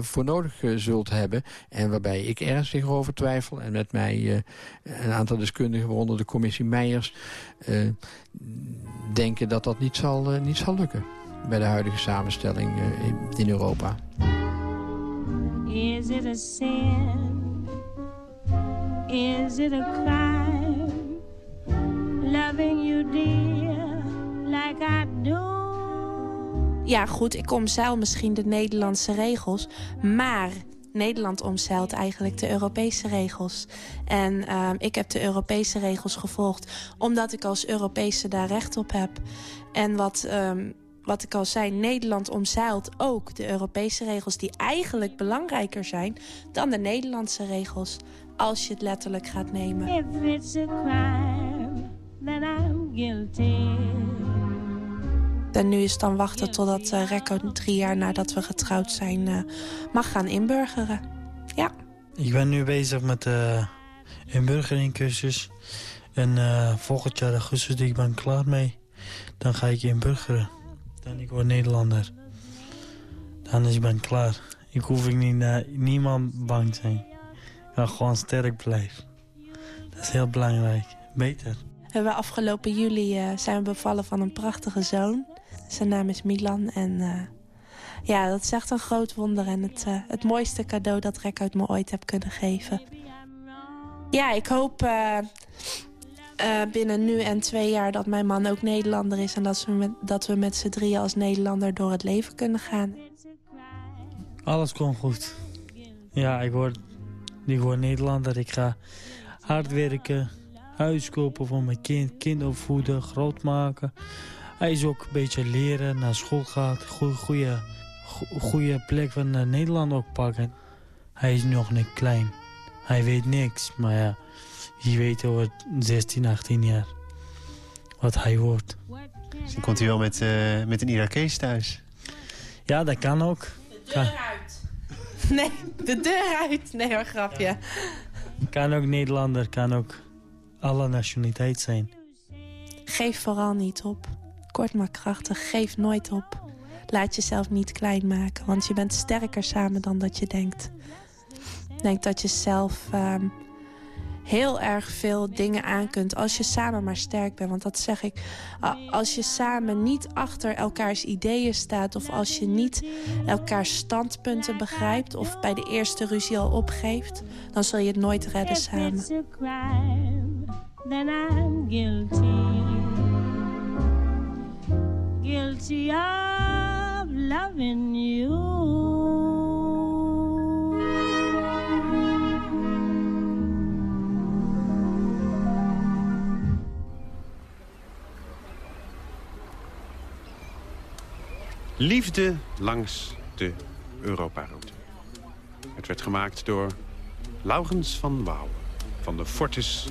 voor nodig zult hebben hebben. En waarbij ik ernstig over twijfel. En met mij een aantal deskundigen, waaronder de commissie Meijers... denken dat dat niet zal, niet zal lukken bij de huidige samenstelling in, in Europa. Is it a sin? Is it a crime? Loving you dear like I do. Ja, goed, ik omzeil misschien de Nederlandse regels. Maar Nederland omzeilt eigenlijk de Europese regels. En uh, ik heb de Europese regels gevolgd... omdat ik als Europese daar recht op heb. En wat... Um, wat ik al zei, Nederland omzeilt ook de Europese regels... die eigenlijk belangrijker zijn dan de Nederlandse regels. Als je het letterlijk gaat nemen. If it's a crime, then I'm guilty. En nu is het dan wachten totdat uh, Recco drie jaar nadat we getrouwd zijn... Uh, mag gaan inburgeren. Ja. Ik ben nu bezig met de uh, inburgeringcursus. En uh, volgend jaar augustus ik ben klaar mee. Dan ga ik inburgeren. Dan ik word Nederlander. Dan is ik ben klaar. Ik hoef ik niet naar niemand bang te zijn. Ik ga gewoon sterk blijven. Dat is heel belangrijk. Beter. We hebben afgelopen juli uh, zijn we bevallen van een prachtige zoon. Zijn naam is Milan en uh, ja, dat is echt een groot wonder. En het, uh, het mooiste cadeau dat Rek uit me ooit heb kunnen geven. Ja, ik hoop uh, binnen nu en twee jaar dat mijn man ook Nederlander is... en dat we met, dat we met z'n drieën als Nederlander door het leven kunnen gaan. Alles komt goed. Ja, ik word, ik word Nederlander. Ik ga hard werken, huis kopen voor mijn kind, kind opvoeden, groot maken. Hij is ook een beetje leren, naar school gaat, goede, goede plek van Nederland ook pakken. Hij is nog niet klein. Hij weet niks, maar ja... Wie weet over 16, 18 jaar wat hij wordt. Dus dan komt hij wel met, uh, met een Irakees thuis? Ja, dat kan ook. De deur uit. Nee, de deur uit. Nee hoor, grapje. Ja. Kan ook Nederlander, kan ook alle nationaliteit zijn. Geef vooral niet op. Kort maar krachtig, geef nooit op. Laat jezelf niet klein maken, want je bent sterker samen dan dat je denkt. Denk dat je zelf... Uh, heel erg veel dingen aan kunt als je samen maar sterk bent. Want dat zeg ik, als je samen niet achter elkaars ideeën staat... of als je niet elkaars standpunten begrijpt... of bij de eerste ruzie al opgeeft, dan zul je het nooit redden samen. Liefde langs de Europaroute. Het werd gemaakt door Laurens van Wouwen van de Fortis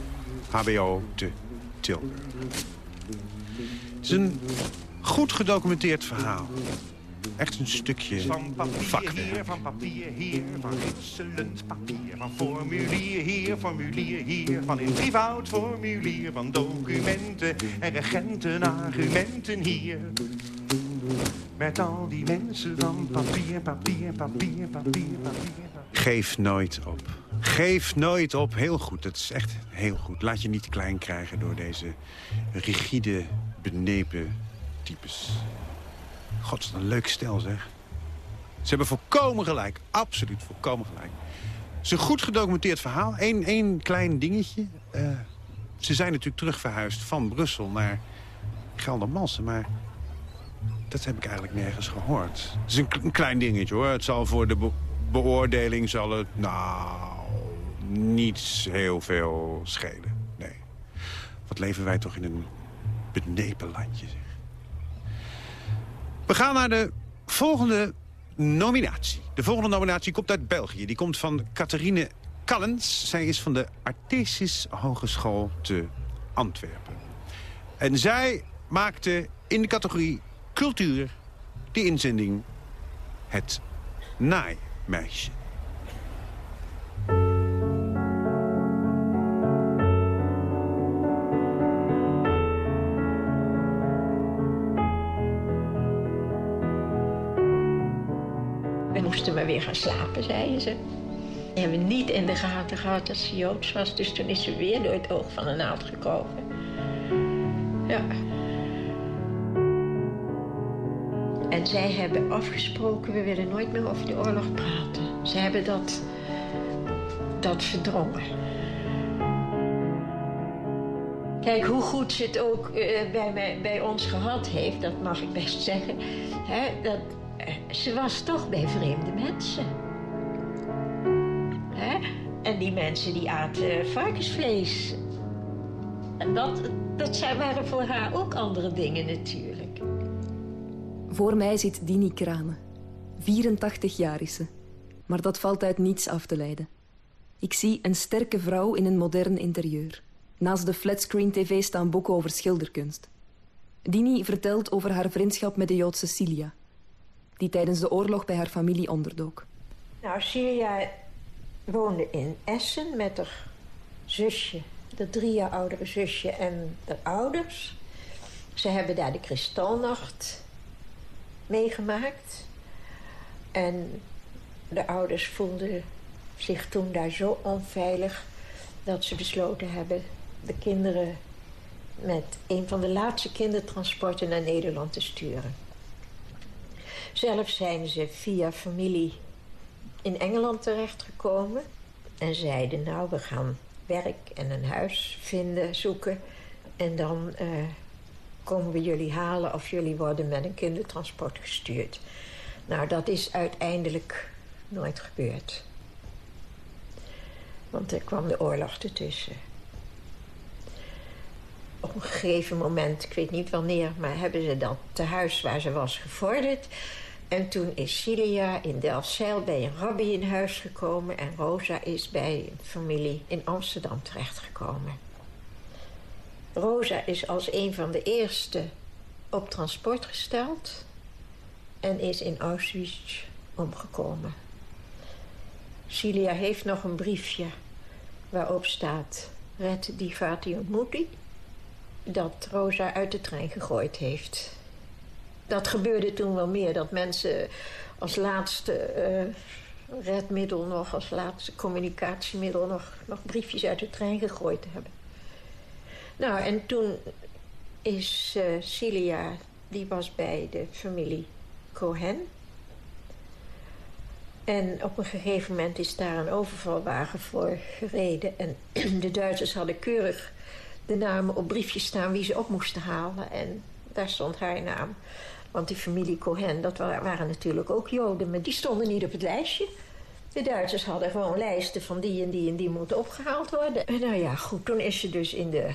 HBO te Tilburg. Het goed gedocumenteerd verhaal. Echt een stukje van papier hier, van papier hier, van ritselend papier. Van formulier hier, formulier hier, van een drievoud formulier. Van documenten en regenten, argumenten hier. Met al die mensen van papier, papier, papier, papier, papier. Geef nooit op. Geef nooit op. Heel goed. Dat is echt heel goed. Laat je niet klein krijgen door deze rigide, benepen types. God, wat een leuk stel zeg. Ze hebben volkomen gelijk. Absoluut volkomen gelijk. Het is een goed gedocumenteerd verhaal. Eén één klein dingetje. Uh, ze zijn natuurlijk terugverhuisd van Brussel naar Geldermalsen. Maar dat heb ik eigenlijk nergens gehoord. Het is een, klein dingetje hoor. Het zal voor de beoordeling zal het, nou, niet heel veel schelen. Nee. Wat leven wij toch in een benepen landje, zeg. We gaan naar de volgende nominatie. De volgende nominatie komt uit België. Die komt van Catharine Callens. Zij is van de Artesis Hogeschool te Antwerpen. En zij maakte in de categorie cultuur de inzending Het Naaimeisje. Gaan slapen, zeiden ze. Die hebben niet in de gaten gehad dat ze Joods was. Dus toen is ze weer door het oog van een naald gekomen. Ja. En zij hebben afgesproken, we willen nooit meer over de oorlog praten. Ze hebben dat, dat verdrongen. Kijk, hoe goed ze het ook eh, bij, mij, bij ons gehad heeft, dat mag ik best zeggen. Hè, dat, ze was toch bij vreemde mensen. Hè? En die mensen die aten varkensvlees. En dat, dat waren voor haar ook andere dingen natuurlijk. Voor mij zit Dini Kranen. 84 jaar is ze. Maar dat valt uit niets af te leiden. Ik zie een sterke vrouw in een modern interieur. Naast de flatscreen tv staan boeken over schilderkunst. Dini vertelt over haar vriendschap met de Joodse Cilia, die tijdens de oorlog bij haar familie onderdook. Nou, Cilia woonde in Essen met haar zusje, de drie jaar oudere zusje en de ouders. Ze hebben daar de kristalnacht meegemaakt. En de ouders voelden zich toen daar zo onveilig dat ze besloten hebben de kinderen met een van de laatste kindertransporten naar Nederland te sturen. Zelf zijn ze via familie in Engeland terechtgekomen en zeiden: Nou, we gaan werk en een huis vinden, zoeken. En dan uh, komen we jullie halen of jullie worden met een kindertransport gestuurd. Nou, dat is uiteindelijk nooit gebeurd. Want er kwam de oorlog ertussen. Op een gegeven moment, ik weet niet wanneer, maar hebben ze dat te huis waar ze was gevorderd. En toen is Cilia in Delfzijl bij een rabbi in huis gekomen. En Rosa is bij een familie in Amsterdam terechtgekomen. Rosa is als een van de eerste op transport gesteld. En is in Auschwitz omgekomen. Cilia heeft nog een briefje waarop staat... Red die. Dat Rosa uit de trein gegooid heeft dat gebeurde toen wel meer. Dat mensen als laatste uh, redmiddel nog, als laatste communicatiemiddel nog, nog briefjes uit de trein gegooid hebben. Nou, en toen is uh, Cilia, die was bij de familie Cohen. En op een gegeven moment is daar een overvalwagen voor gereden. En de Duitsers hadden keurig de namen op briefjes staan wie ze op moesten halen. En daar stond haar naam. Want die familie Cohen, dat waren natuurlijk ook Joden, maar die stonden niet op het lijstje. De Duitsers hadden gewoon lijsten van die en die en die moeten opgehaald worden. En nou ja, goed, toen is ze dus in de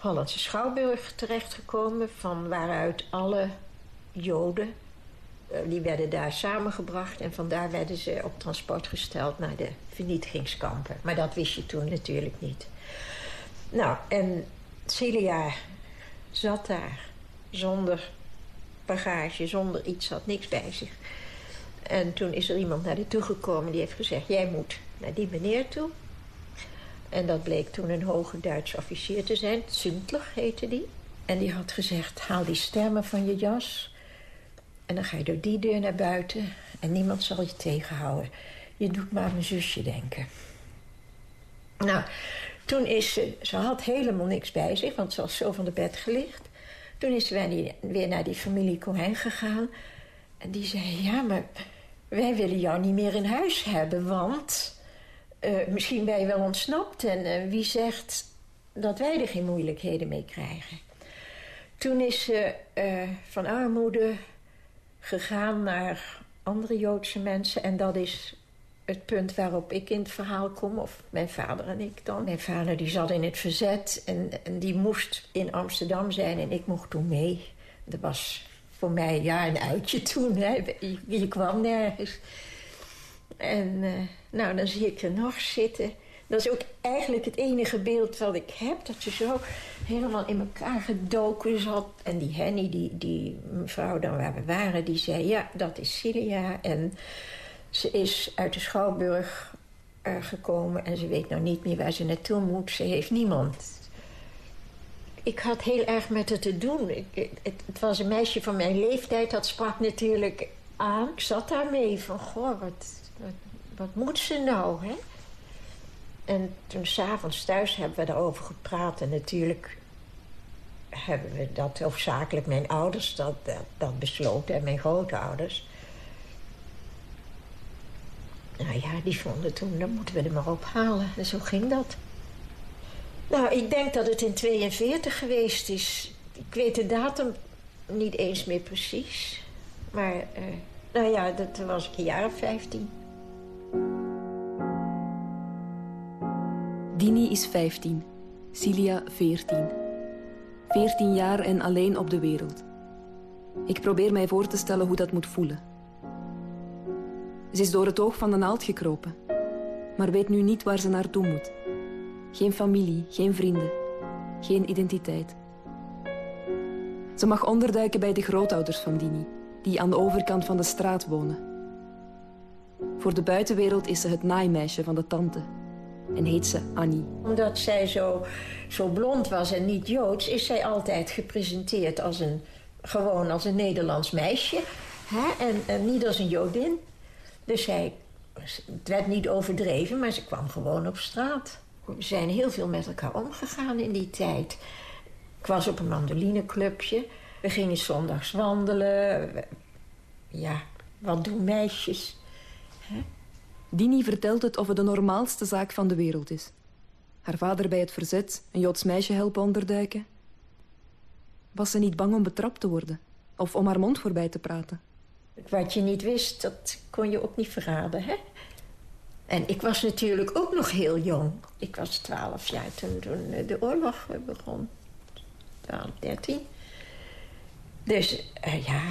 Hollandse Schouwburg terechtgekomen... van waaruit alle Joden, eh, die werden daar samengebracht... en vandaar werden ze op transport gesteld naar de vernietigingskampen. Maar dat wist je toen natuurlijk niet. Nou, en Celia zat daar zonder bagage, zonder iets, had niks bij zich. En toen is er iemand naar die toe gekomen die heeft gezegd... jij moet naar die meneer toe. En dat bleek toen een hoge Duitse officier te zijn. Zündler heette die. En die had gezegd, haal die stemmen van je jas... en dan ga je door die deur naar buiten... en niemand zal je tegenhouden. Je doet maar aan mijn zusje denken. Nou, toen is ze... Ze had helemaal niks bij zich, want ze was zo van de bed gelicht. Toen is wij weer naar die familie Cohen gegaan. En die zei, ja, maar wij willen jou niet meer in huis hebben, want... Uh, misschien ben je wel ontsnapt en uh, wie zegt dat wij er geen moeilijkheden mee krijgen. Toen is ze uh, van armoede gegaan naar andere Joodse mensen... en dat is het punt waarop ik in het verhaal kom, of mijn vader en ik dan. Mijn vader die zat in het verzet en, en die moest in Amsterdam zijn en ik mocht toen mee. Dat was voor mij ja, een uitje toen. Hè. Je, je kwam nergens. En uh, nou, dan zie ik er nog zitten. Dat is ook eigenlijk het enige beeld wat ik heb. Dat ze zo helemaal in elkaar gedoken zat. En die Henny, die, die mevrouw dan waar we waren, die zei... ja, dat is Cilia. En ze is uit de Schouwburg uh, gekomen en ze weet nou niet meer waar ze naartoe moet. Ze heeft niemand. Ik had heel erg met haar te doen. Ik, het, was een meisje van mijn leeftijd, dat sprak natuurlijk aan. Ik zat daarmee van, goh, wat, wat, moet ze nou, hè? En toen s'avonds thuis hebben we daarover gepraat. En natuurlijk hebben we dat hoofdzakelijk mijn ouders dat, dat, dat besloten en mijn grootouders. Nou ja, die vonden toen, dan moeten we er maar ophalen. En zo ging dat. Nou, ik denk dat het in 42 geweest is. Ik weet de datum niet eens meer precies. Maar, uh, nou ja, dat was ik een jaar of 15. Dini is 15, Cilia 14. 14 jaar en alleen op de wereld. Ik probeer mij voor te stellen hoe dat moet voelen. Ze is door het oog van de naald gekropen, maar weet nu niet waar ze naartoe moet. Geen familie, geen vrienden, geen identiteit. Ze mag onderduiken bij de grootouders van Dini, die aan de overkant van de straat wonen. Voor de buitenwereld is ze het naaimeisje van de tante en heet ze Annie. Omdat zij zo, zo blond was en niet Joods, is zij altijd gepresenteerd als een, gewoon als een Nederlands meisje. Hè? En, en niet als een Jodin. Dus zij, het werd niet overdreven, maar ze kwam gewoon op straat. We zijn heel veel met elkaar omgegaan in die tijd. Ik was op een mandolineclubje. We gingen zondags wandelen. Ja, wat doen meisjes? Hè? Dini vertelt het of het de normaalste zaak van de wereld is. Haar vader bij het verzet een Joods meisje helpen onderduiken. Was ze niet bang om betrapt te worden? Of om haar mond voorbij te praten? Wat je niet wist, dat kon je ook niet verraden, hè? En ik was natuurlijk ook nog heel jong. Ik was twaalf jaar toen, toen de oorlog begon. 12, 13. Dus uh, ja,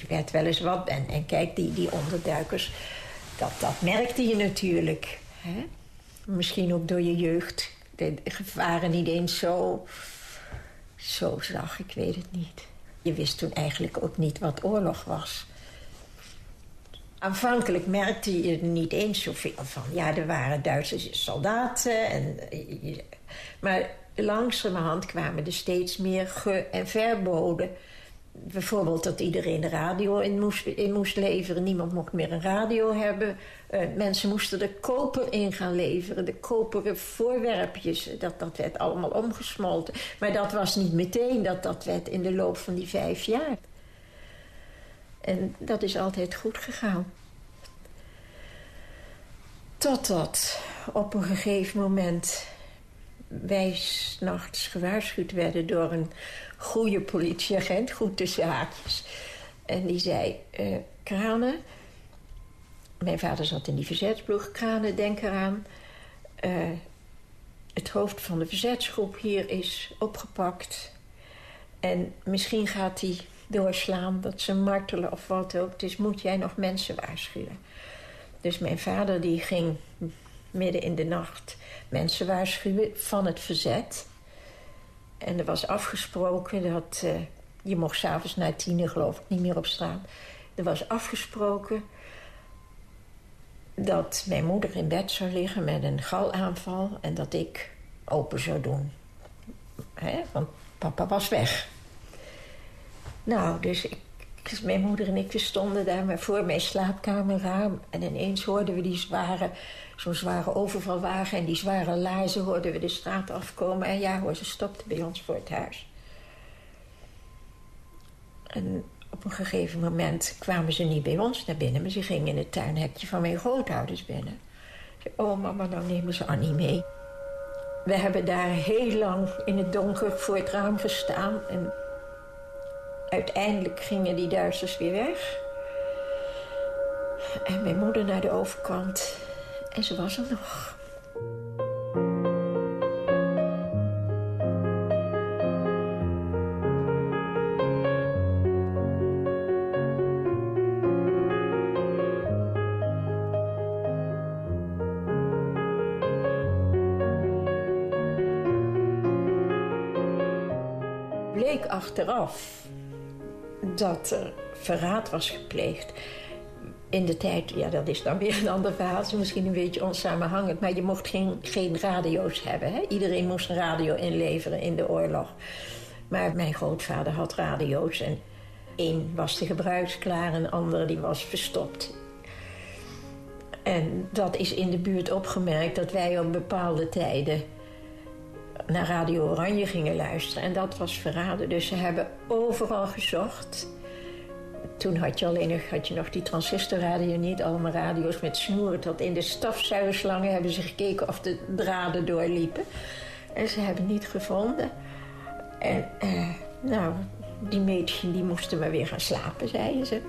er werd wel eens wat. En, en kijk, die, die onderduikers dat, dat merkte je natuurlijk. Hè? Misschien ook door je jeugd. De gevaren niet eens zo, zo zag, ik weet het niet. Je wist toen eigenlijk ook niet wat oorlog was. Aanvankelijk merkte je er niet eens zoveel van. Ja, er waren Duitse soldaten. En, maar langzamerhand kwamen er steeds meer ge- en verboden bijvoorbeeld dat iedereen de radio in moest, in moest leveren. Niemand mocht meer een radio hebben. Uh, mensen moesten de koper in gaan leveren. De koperen voorwerpjes. Dat, dat werd allemaal omgesmolten. Maar dat was niet meteen. Dat, dat werd in de loop van die vijf jaar. En dat is altijd goed gegaan. Totdat op een gegeven moment wij s'nachts gewaarschuwd werden door een goede politieagent, goed tussen haakjes. En die zei, uh, Kranen... Mijn vader zat in die verzetsploeg. Kranen, denk eraan. Uh, het hoofd van de verzetsgroep hier is opgepakt. En misschien gaat hij doorslaan, dat ze martelen of wat ook. Dus moet jij nog mensen waarschuwen. Dus mijn vader die ging midden in de nacht mensen waarschuwen van het verzet. En er was afgesproken dat... Uh, je mocht s'avonds na tien geloof ik niet meer op straat. Er was afgesproken dat mijn moeder in bed zou liggen met een galaanval... en dat ik open zou doen. Hè? Want papa was weg. Nou, dus ik, mijn moeder en ik stonden daar maar voor mijn slaapkamerraam... en ineens hoorden we die zware zo'n zware overvalwagen en die zware laarzen hoorden we de straat afkomen. En ja hoor, ze stopte bij ons voor het huis. En op een gegeven moment kwamen ze niet bij ons naar binnen... maar ze gingen in het tuinhekje van mijn grootouders binnen. Oh mama, nou nemen ze Annie mee. We hebben daar heel lang in het donker voor het raam gestaan... en uiteindelijk gingen die Duitsers weer weg... En mijn moeder naar de overkant. En ze was er nog. Achteraf dat er verraad was gepleegd in de tijd, ja, dat is dan weer een ander verhaal. Misschien een beetje onsamenhangend. Maar je mocht geen, geen radio's hebben. Hè? Iedereen moest een radio inleveren in de oorlog. Maar mijn grootvader had radio's. En één was de gebruiksklaar en de andere die was verstopt. En dat is in de buurt opgemerkt dat wij op bepaalde tijden naar Radio Oranje gingen luisteren. En dat was verraden. Dus ze hebben overal gezocht. Toen had je alleen nog, had je nog die transistorradio niet. Allemaal radio's met snoeren. Tot in de stafzuigerslangen hebben ze gekeken of de draden doorliepen. En ze hebben niet gevonden. En eh, nou, die meisje die moesten maar weer gaan slapen, zeiden ze.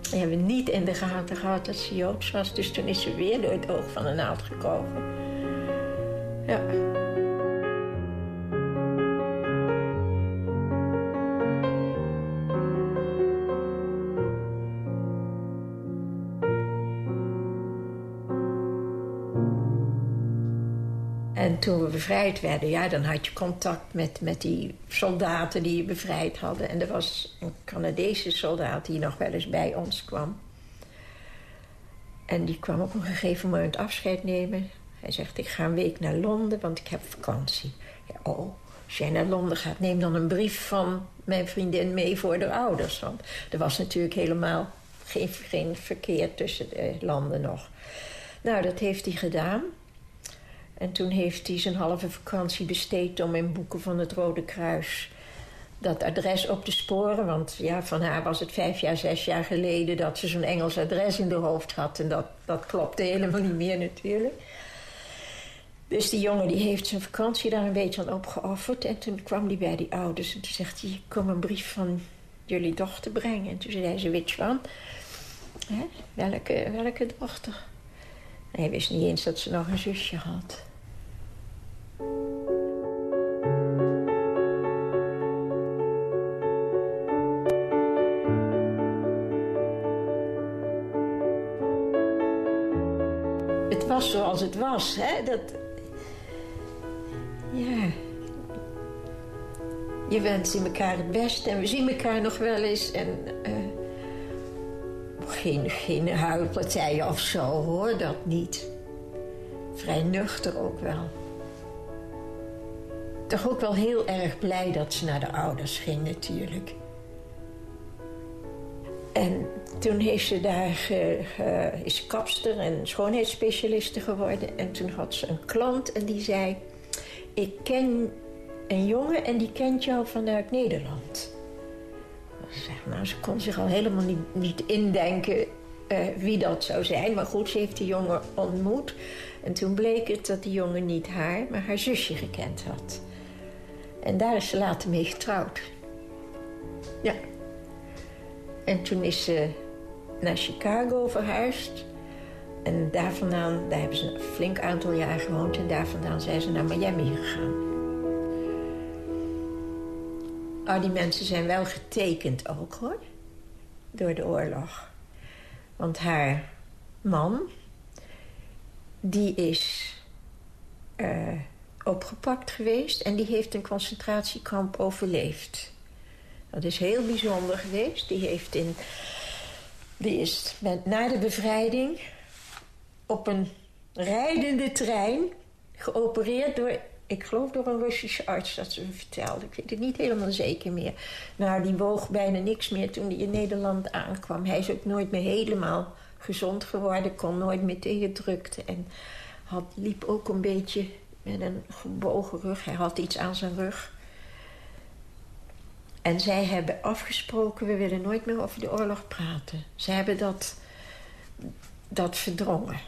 Ze hebben niet in de gaten gehad dat ze Joods was. Dus toen is ze weer door het oog van de naald gekomen. Ja. Toen we bevrijd werden, ja, dan had je contact met, met die soldaten die je bevrijd hadden. En er was een Canadese soldaat die nog wel eens bij ons kwam. En die kwam op een gegeven moment afscheid nemen. Hij zegt, ik ga een week naar Londen, want ik heb vakantie. Ja, oh, als jij naar Londen gaat, neem dan een brief van mijn vriendin mee voor de ouders. Want er was natuurlijk helemaal geen, geen verkeer tussen de landen nog. Nou, dat heeft hij gedaan. En toen heeft hij zijn halve vakantie besteed om in boeken van het Rode Kruis dat adres op te sporen. Want ja, van haar was het vijf jaar, zes jaar geleden dat ze zo'n Engels adres in de hoofd had. En dat, dat klopte helemaal niet meer natuurlijk. Dus die jongen die heeft zijn vakantie daar een beetje aan opgeofferd. En toen kwam hij bij die ouders en toen zegt hij... ik kom een brief van jullie dochter brengen. En toen zei ze, one? Hè? Welke, welke dochter? Hij wist niet eens dat ze nog een zusje had. Het was zoals het was, hè? Dat... Ja. Je wenst in elkaar het beste en we zien elkaar nog wel eens en... Uh geen, geen huilpartijen of zo, hoor, dat niet. Vrij nuchter ook wel. Toch ook wel heel erg blij dat ze naar de ouders ging, natuurlijk. En toen heeft ze daar is kapster en schoonheidsspecialiste geworden. En toen had ze een klant en die zei... Ik ken een jongen en die kent jou vanuit Nederland. Zeg maar, ze kon zich al helemaal niet, niet indenken uh, wie dat zou zijn. Maar goed, ze heeft die jongen ontmoet. En toen bleek het dat die jongen niet haar, maar haar zusje gekend had. En daar is ze later mee getrouwd. Ja. En toen is ze naar Chicago verhuisd. En daar vandaan, daar hebben ze een flink aantal jaar gewoond. En daar vandaan zijn ze naar Miami gegaan. Oh, die mensen zijn wel getekend ook, hoor. Door de oorlog. Want haar man, die is uh, opgepakt geweest... en die heeft een concentratiekamp overleefd. Dat is heel bijzonder geweest. Die, heeft in, die is na de bevrijding op een rijdende trein geopereerd door ik geloof door een Russische arts dat ze me vertelde. Ik weet het niet helemaal zeker meer. Nou, die woog bijna niks meer toen hij in Nederland aankwam. Hij is ook nooit meer helemaal gezond geworden. Kon nooit meer tegen drukte. En had, liep ook een beetje met een gebogen rug. Hij had iets aan zijn rug. En zij hebben afgesproken, we willen nooit meer over de oorlog praten. Ze hebben dat, dat verdrongen.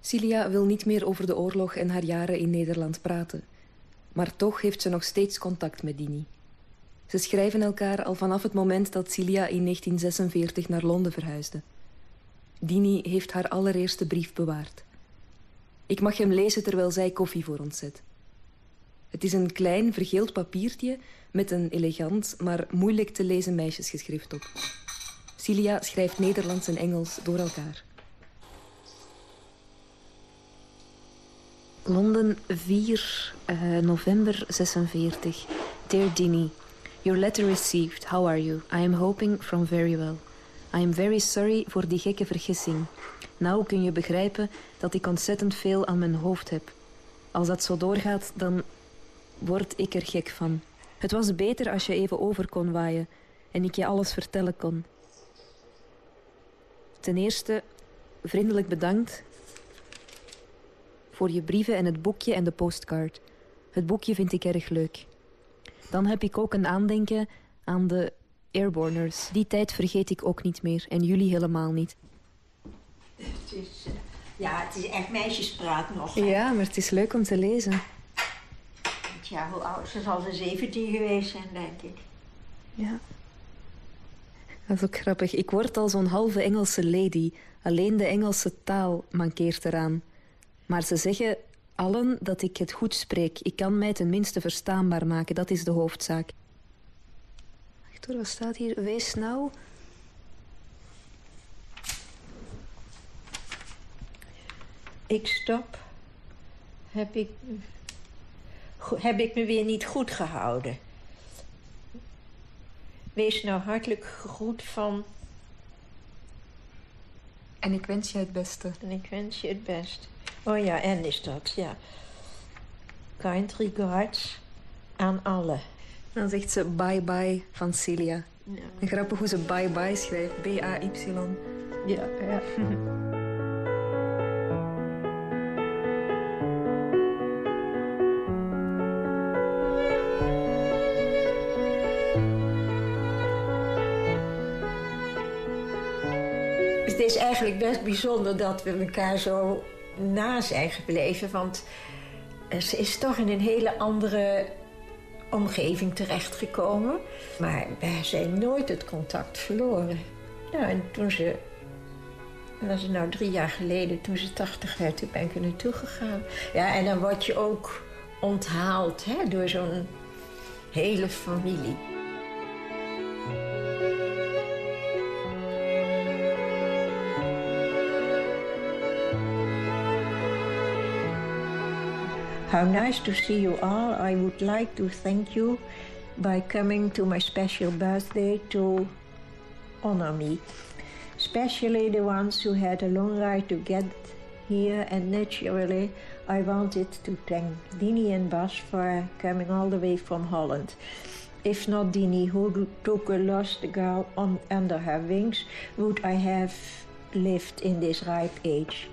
Cilia wil niet meer over de oorlog en haar jaren in Nederland praten. Maar toch heeft ze nog steeds contact met Dini. Ze schrijven elkaar al vanaf het moment dat Cilia in 1946 naar Londen verhuisde. Dini heeft haar allereerste brief bewaard. Ik mag hem lezen terwijl zij koffie voor ons zet. Het is een klein, vergeeld papiertje met een elegant, maar moeilijk te lezen meisjesgeschrift op. Cilia schrijft Nederlands en Engels door elkaar. Londen 4 uh, november 46. Dear Dini, your letter received. How are you? I am hoping from very well. I am very sorry voor die gekke vergissing. Nou kun je begrijpen dat ik ontzettend veel aan mijn hoofd heb. Als dat zo doorgaat, dan word ik er gek van. Het was beter als je even over kon waaien en ik je alles vertellen kon. Ten eerste, vriendelijk bedankt voor je brieven en het boekje en de postcard. Het boekje vind ik erg leuk. Dan heb ik ook een aandenken aan de Airborners. Die tijd vergeet ik ook niet meer en jullie helemaal niet. Het is, eh, ja, het is echt meisjespraat nog. Ja, maar het is leuk om te lezen. Ja, hoe oud? Ze zal ze 17 geweest zijn, denk ik. Ja. Dat is ook grappig. Ik word al zo'n halve Engelse lady. Alleen de Engelse taal mankeert eraan. Maar ze zeggen allen dat ik het goed spreek. Ik kan mij tenminste verstaanbaar maken. Dat is de hoofdzaak. Wacht hoor, wat staat hier? Wees nou... Ik stop. Heb ik, heb ik me weer niet goed gehouden. Wees nou hartelijk gegroet van... En ik wens je het beste. En ik wens je het best. Oh ja, en is dat, ja. Kind regards aan alle. Dan zegt ze bye-bye van Celia. Ja. Grappig hoe ze bye-bye schrijft. B-A-Y. Ja, ja. Het is eigenlijk best bijzonder dat we elkaar zo na zijn gebleven. Want eh, ze is toch in een hele andere omgeving terechtgekomen. Maar wij zijn nooit het contact verloren. Nou, en toen ze... Dat is nou drie jaar geleden, toen ze tachtig werd, toen ben ik er naartoe gegaan. Ja, en dan word je ook onthaald hè, door zo'n hele familie. How nice to see you all. I would like to thank you by coming to my special birthday to honor me. Especially the ones who had a long ride to get here, and naturally, I wanted to thank Dini and Bas for coming all the way from Holland. If not Dini, who took a lost girl on, under her wings, would I have lived in this ripe age?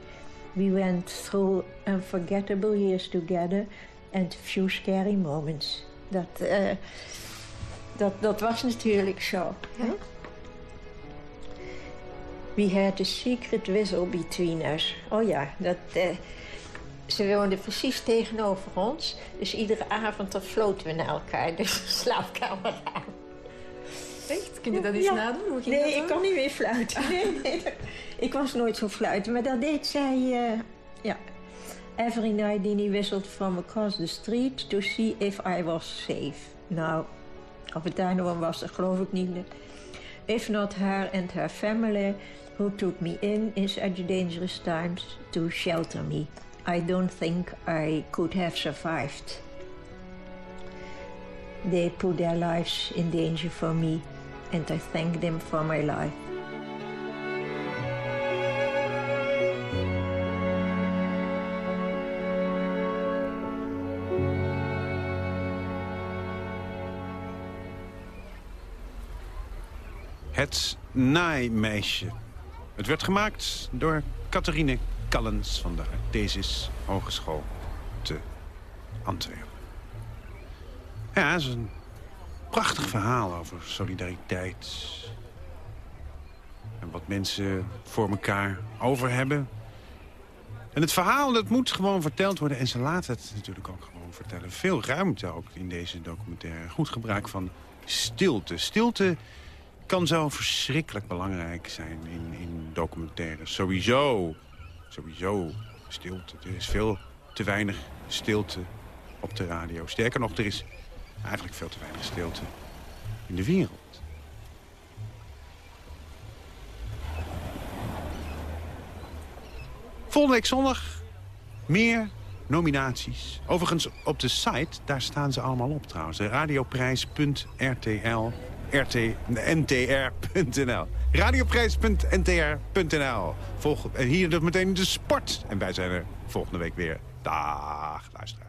We went through unforgettable years together and few scary moments. Dat, eh, dat, dat was natuurlijk zo. hè? We had a secret whistle between us. Oh ja, dat, eh, ze woonden precies tegenover ons. Dus iedere avond dan floten we naar elkaar. Dus de slaapkamer aan. Echt? Kun je dat eens Ja. nadoen? Hoe ging Nee, dat ik kan niet meer fluiten. Nee, nee, dat- ik was nooit zo fluiten. Maar dat deed zij... eh, ja. Every night Dini whistled from across the street to see if I was safe. Nou, of het daar nog was, dat geloof ik niet. If not her and her family, who took me in in such dangerous times to shelter me. I don't think I could have survived. They put their lives in danger for me, and I thank them for my life. Het naaimeisje. Het werd gemaakt door Catharine Callens van de Artesis Hogeschool te Antwerpen. Ja, prachtig verhaal over solidariteit. En wat mensen voor elkaar over hebben. En het verhaal dat moet gewoon verteld worden. En ze laten het natuurlijk ook gewoon vertellen. Veel ruimte ook in deze documentaire. Goed gebruik van stilte. Stilte kan zo verschrikkelijk belangrijk zijn in, in documentaires. Sowieso. Sowieso stilte. Er is veel te weinig stilte op de radio. Sterker nog, er is eigenlijk veel te weinig stilte in de wereld. Volgende week zondag meer nominaties. Overigens op de site, daar staan ze allemaal op trouwens. Radioprijs.rtl RT, ntr.nl. Radioprijs.ntr.nl. Volg, en hier dus meteen de sport. En wij zijn er volgende week weer. Dag, luisteraars.